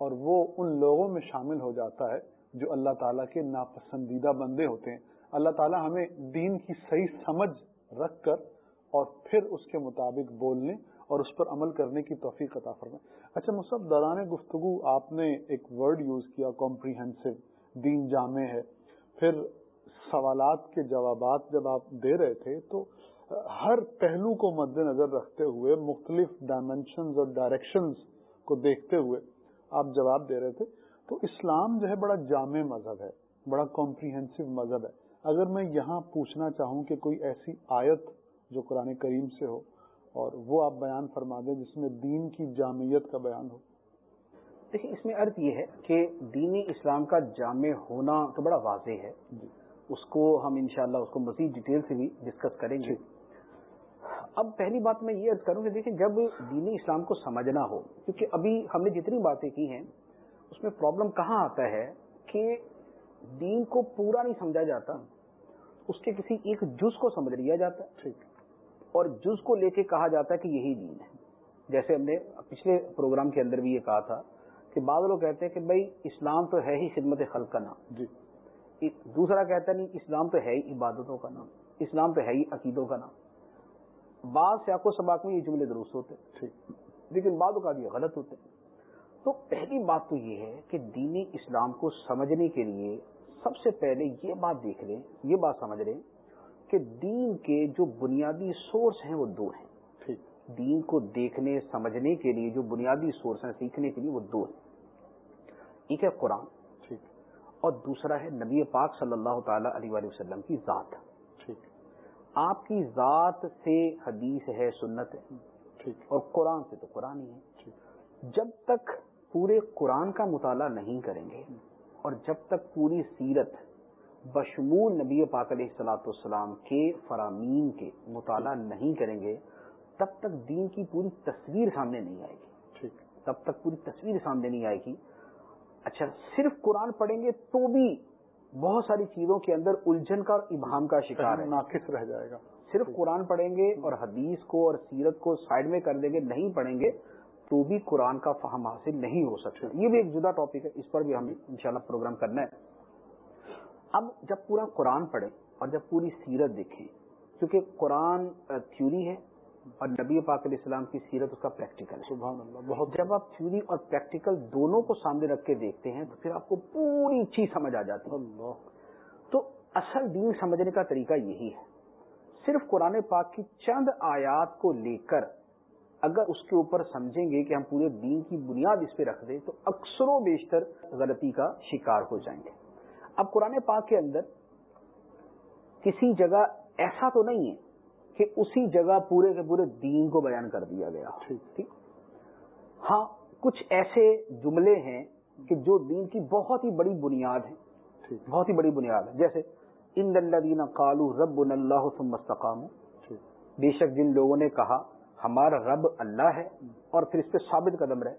اور وہ ان لوگوں میں شامل ہو جاتا ہے جو اللہ تعالیٰ کے ناپسندیدہ بندے ہوتے ہیں۔ اللہ تعالیٰ ہمیں دین کی صحیح سمجھ رکھ کر اور پھر اس کے مطابق بولنے اور اس پر عمل کرنے کی توفیق عطا فرمائے۔ اچھا مصحف دوران گفتگو آپ نے ایک ورڈ یوز کیا کمپریہنسو دین جامع ہے۔ پھر سوالات کے جوابات جب آپ دے رہے تھے تو ہر پہلو کو مد نظر رکھتے ہوئے مختلف ڈائمینشنز اور ڈائریکشنز کو دیکھتے ہوئے آپ جواب دے رہے تھے۔ تو اسلام جو ہے بڑا جامع مذہب ہے بڑا کمپریہنسو مذہب ہے۔ اگر میں یہاں پوچھنا چاہوں کہ کوئی ایسی آیت جو قرآن کریم سے ہو اور وہ آپ بیان فرما دیں جس میں دین کی جامعیت کا بیان ہو۔ دیکھیں اس میں ارد یہ ہے کہ دین اسلام کا جامع ہونا تو بڑا واضح ہے۔ جی۔ اس کو ہم انشاءاللہ اس کو مزید ڈیٹیل سے بھی ڈسکس کریں گے۔ اب پہلی بات میں یہ کروں کہ دیکھیں جب دینی اسلام کو سمجھنا ہو کیونکہ ابھی ہم نے جتنی باتیں کی ہیں اس میں پرابلم کہاں آتا ہے کہ دین کو پورا نہیں سمجھا جاتا اس کے کسی ایک جز کو سمجھ لیا جاتا۔ ہے ٹھیک۔ اور جز کو لے کے کہا جاتا ہے کہ یہی دین ہے۔ جیسے ہم نے پچھلے پروگرام کے اندر بھی یہ کہا تھا کہ بعض لوگ کہتے ہیں کہ بھائی اسلام تو ہے ہی خدمت خلق کا نام۔ جی۔ دوسرا کہتا نہیں اسلام تو ہے ہی عبادتوں کا نام اسلام تو ہے ہی عقیدوں کا نام۔ بعض سیاق و سباق میں یہ جملے درست ہوتے لیکن بعض اوقات یہ غلط ہوتے تو پہلی بات تو یہ ہے کہ دینی اسلام کو سمجھنے کے لیے سب سے پہلے یہ بات دیکھ لیں یہ بات سمجھ لیں کہ دین کے جو بنیادی سورس ہیں وہ دو ہیں۔ دین کو دیکھنے سمجھنے کے لیے جو بنیادی سورس ہیں سیکھنے کے لیے وہ دو ہیں۔ ایک ہے قرآن اور دوسرا ہے نبی پاک صلی اللہ تعالی علیہ وآلہ وسلم کی ذات۔ ٹھیک۔ آپ کی ذات سے حدیث ہے سنت ہے۔ ٹھیک۔ اور قرآن سے تو قرآن ہی ہے۔ جب تک پورے قرآن کا مطالعہ نہیں کریں گے اور جب تک پوری سیرت بشمول نبی پاک علیہ السلاۃ والسلام کے فرامین کے مطالعہ نہیں کریں گے تب تک دین کی پوری تصویر سامنے نہیں آئے گی۔ ٹھیک۔ تب تک پوری تصویر سامنے نہیں آئے گی۔ اچھا صرف قرآن پڑھیں گے تو بھی بہت ساری چیزوں کے اندر الجھن کا اور ابہام کا شکار ہے۔ ناقص رہ جائے گا۔ صرف قرآن پڑھیں گے اور حدیث کو اور سیرت کو سائڈ میں کر دیں گے نہیں پڑھیں گے تو بھی قرآن کا فہم حاصل نہیں ہو سکتا۔ یہ بھی ایک جدا ٹاپک ہے اس پر بھی ہمیں انشاءاللہ پروگرام کرنا ہے۔ اب جب پورا قرآن پڑھیں اور جب پوری سیرت دیکھیں کیونکہ قرآن تھیوری ہے اور نبی پاک علیہ السلام کی سیرت اس کا پریکٹیکل ہے۔ سبحان اللہ بہت جب آپ تھیوری اور پریکٹیکل دونوں کو سامنے رکھ کے دیکھتے ہیں تو پھر آپ کو پوری چیز سمجھ آ جاتی ہے۔ اللہ۔ تو اصل دین سمجھنے کا طریقہ یہی ہے۔ صرف قرآن پاک کی چند آیات کو لے کر اگر اس کے اوپر سمجھیں گے کہ ہم پورے دین کی بنیاد اس پہ رکھ دیں تو اکثر و بیشتر غلطی کا شکار ہو جائیں گے۔ اب قرآن پاک کے اندر کسی جگہ ایسا تو نہیں ہے کہ اسی جگہ پورے کے پورے دین کو بیان کر دیا گیا۔ ٹھیک۔ ہاں کچھ ایسے جملے ہیں کہ جو دین کی بہت ہی بڑی بنیاد ہے بہت ہی بڑی بنیاد ہے جیسے ان الذین قالوا رب اللہ ثم استقاموا۔ بے شک جن لوگوں نے کہا ہمارا رب اللہ ہے اور پھر اس پہ ثابت قدم رہے۔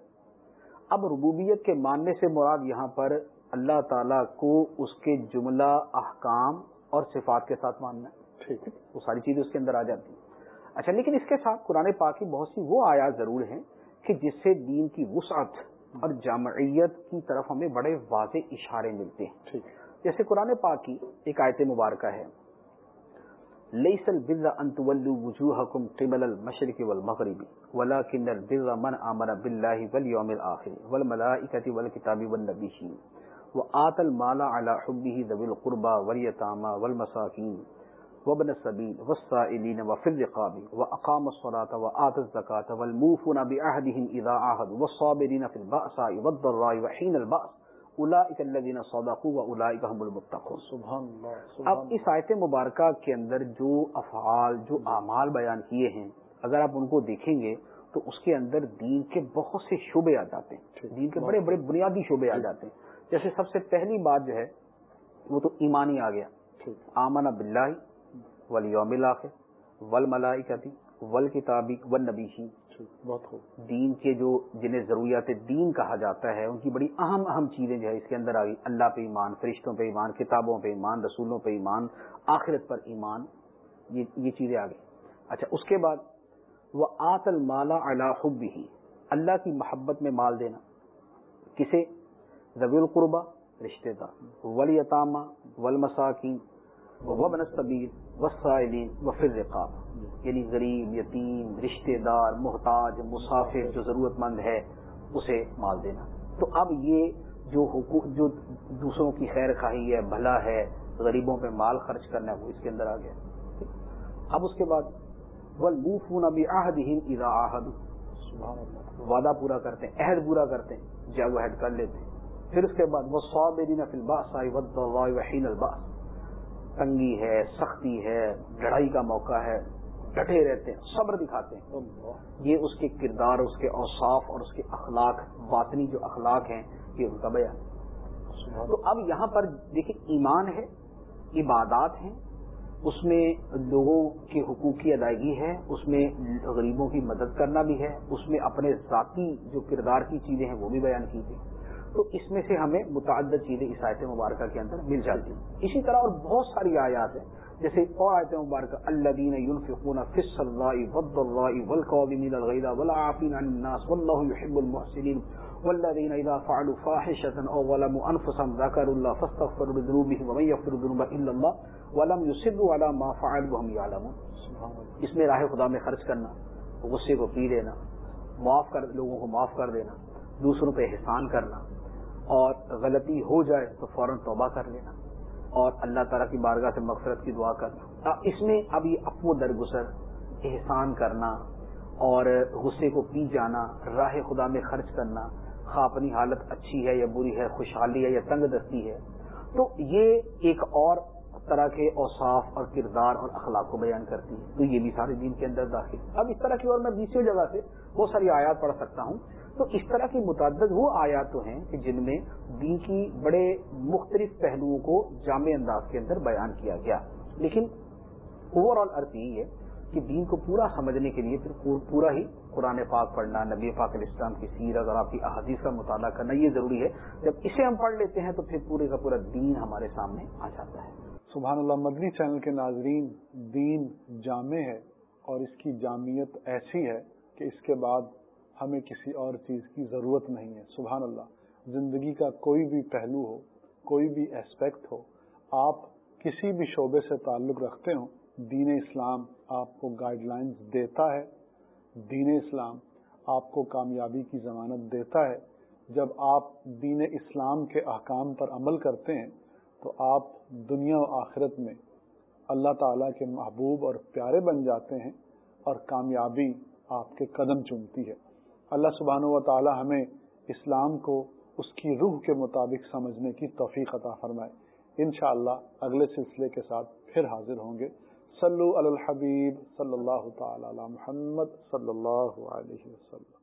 اب ربوبیت کے ماننے سے مراد یہاں پر اللہ تعالی کو اس کے جملہ احکام اور صفات کے ساتھ ماننا ہے۔ ٹھیک وہ ساری چیزیں اس کے اندر آ جاتی ہیں۔ اچھا لیکن اس کے ساتھ قرآن پاک کی بہت سی وہ آیات ضرور ہیں کہ جس سے دین کی وسعت اور جامعیت کی طرف ہمیں بڑے واضح اشارے ملتے ہیں۔ ٹھیک۔ جیسے قرآن پاک کی ایک آیت مبارکہ ہے۔ ليس البر ان تولوا وجوهكم قبل المشرق والمغرب ولكن البر من آمن بالله واليوم الآخر والملائكة والكتاب والنبيين وآتى المال على حبه ذوي القربى واليتامى والمساكين وابن السبيل والسائلين وفي الرقاب وأقام الصلاة وآتى الزكاة والموفون بعهدهم إذا عاهدوا والصابرين في البأساء والضراء وحين البأس اولئک الذین صدقوا واولئک هم المتقون. سبحان اللہ اب اس آیت مبارکہ کے اندر جو افعال جو اعمال بیان کیے ہیں اگر آپ ان کو دیکھیں گے تو اس کے اندر دین کے بہت سے شعبے آ جاتے ہیں۔ دین کے بڑے بڑے بنیادی شعبے آ جاتے ہیں۔ جیسے سب سے پہلی بات جو ہے وہ تو ایمانی آ گیا۔ ٹھیک۔ آمن باللہ والیوم الاخر والملائکتی والکتابی والنبیین ٹھیک بہت خوب۔ دین کے جو جنہیں ضروریات دین کہا جاتا ہے ان کی بڑی اہم اہم چیزیں جو ہے اس کے اندر آئی۔ اللہ پہ ایمان فرشتوں پہ ایمان کتابوں پہ ایمان رسولوں پہ ایمان آخرت پر ایمان یہ یہ چیزیں آ گئی اچھا اس کے بعد وہ آت المالا اللہ ہی اللہ کی محبت میں مال دینا۔ کسے؟ ربی القربہ رشتے دار۔ ولیطامہ ولمساکین وبن السبیل وسائلین وفر رقاب یعنی غریب، یتیم، رشتہ دار، محتاج، مسافر جو ضرورت مند ہے، اسے مال دینا۔ تو اب یہ جو حقوق، جو دوسروں کی خیر خواہی ہے، بھلا ہے، غریبوں پہ مال خرچ کرنا ہے وہ اس کے اندر آ گیا۔ اب اس کے بعد ولموفون ابھی آہدہم اذا آہد سبحان وعدہ پورا کرتے ہیں، عہد پورا کرتے ہیں جب وہ عہد کر لیتے ہیں۔ پھر اس کے بعد وہ صابرین فی الباس وحین الباس تنگی ہے، سختی ہے، لڑائی کا موقع ہے، ڈٹے رہتے ہیں، صبر دکھاتے ہیں۔ یہ اس کے کردار، اس کے اوصاف اور اس کے اخلاق، باطنی جو اخلاق ہیں، یہ ان کا بیان۔ تو اب یہاں پر دیکھیں، ایمان ہے، عبادات ہیں، اس میں لوگوں کے حقوق کی ادائیگی ہے، اس میں غریبوں کی مدد کرنا بھی ہے، اس میں اپنے ذاتی جو کردار کی چیزیں ہیں، وہ بھی بیان کی گئی تو اس میں سے ہمیں متعدد چیزیں اس آیت مبارکہ کے اندر مل جاتی ہیں۔ اسی طرح اور بہت ساری آیات ہیں۔ جیسے اور آیت مبارکہ، الذین ينفقون فی الصلاء والضراء والقاضمین الغیظ والعافین عن الناس والله يحب المحسنین والذین اذا فعلوا فاحشة او ظلموا انفسهم ذکروا الله فاستغفروا لذنوبهم ومن يغفر الذنوب الا الله ولم يصروا على ما فعلوا وهم يعلمون اس میں راہ خدا میں خرچ کرنا، غصے کو پی لینا، معاف کر، لوگوں کو معاف کر دینا، دوسروں پہ احسان کرنا اور غلطی ہو جائے تو فوراً توبہ کر لینا اور اللہ تعالیٰ کی بارگاہ سے مغفرت کی دعا کرنا۔ اس میں اب یہ اپو درگسر، احسان کرنا اور غصے کو پی جانا، راہ خدا میں خرچ کرنا، خواہ اپنی حالت اچھی ہے یا بری ہے، خوشحالی ہے یا تنگ دستی ہے، تو یہ ایک اور طرح کے اوصاف اور کردار اور اخلاق کو بیان کرتی ہے تو یہ بھی سارے دین کے اندر داخل۔ اب اس طرح کی اور میں دوسری جگہ سے بہت ساری آیات پڑھ سکتا ہوں۔ تو اس طرح کی متعدد وہ آیات تو ہیں کہ جن میں دین کی بڑے مختلف پہلوؤں کو جامع انداز کے اندر بیان کیا گیا۔ لیکن اوور آل ارتھ یہی ہے کہ دین کو پورا سمجھنے کے لیے پھر پورا ہی قرآن پاک پڑھنا، نبی پاک الاسلام کی سیرت اور آپ کی احادیث کا مطالعہ کرنا یہ ضروری ہے۔ جب اسے ہم پڑھ لیتے ہیں تو پھر پورے کا پورا دین ہمارے سامنے آ جاتا ہے۔ سبحان اللہ، مدنی چینل کے ناظرین، دین جامع ہے اور اس کی جامعت ایسی ہے کہ اس کے بعد ہمیں کسی اور چیز کی ضرورت نہیں ہے۔ سبحان اللہ، زندگی کا کوئی بھی پہلو ہو، کوئی بھی اسپیکٹ ہو، آپ کسی بھی شعبے سے تعلق رکھتے ہوں، دین اسلام آپ کو گائیڈ لائنز دیتا ہے۔ دین اسلام آپ کو کامیابی کی ضمانت دیتا ہے۔ جب آپ دین اسلام کے احکام پر عمل کرتے ہیں، تو آپ دنیا و آخرت میں اللہ تعالیٰ کے محبوب اور پیارے بن جاتے ہیں اور کامیابی آپ کے قدم چومتی ہے۔ اللہ سبحانہ و تعالی ہمیں اسلام کو اس کی روح کے مطابق سمجھنے کی توفیق عطا فرمائے۔ انشاءاللہ اگلے سلسلے کے ساتھ پھر حاضر ہوں گے۔ صلو علی الحبیب صلی اللہ تعالی علی محمد صلی اللہ علیہ وسلم۔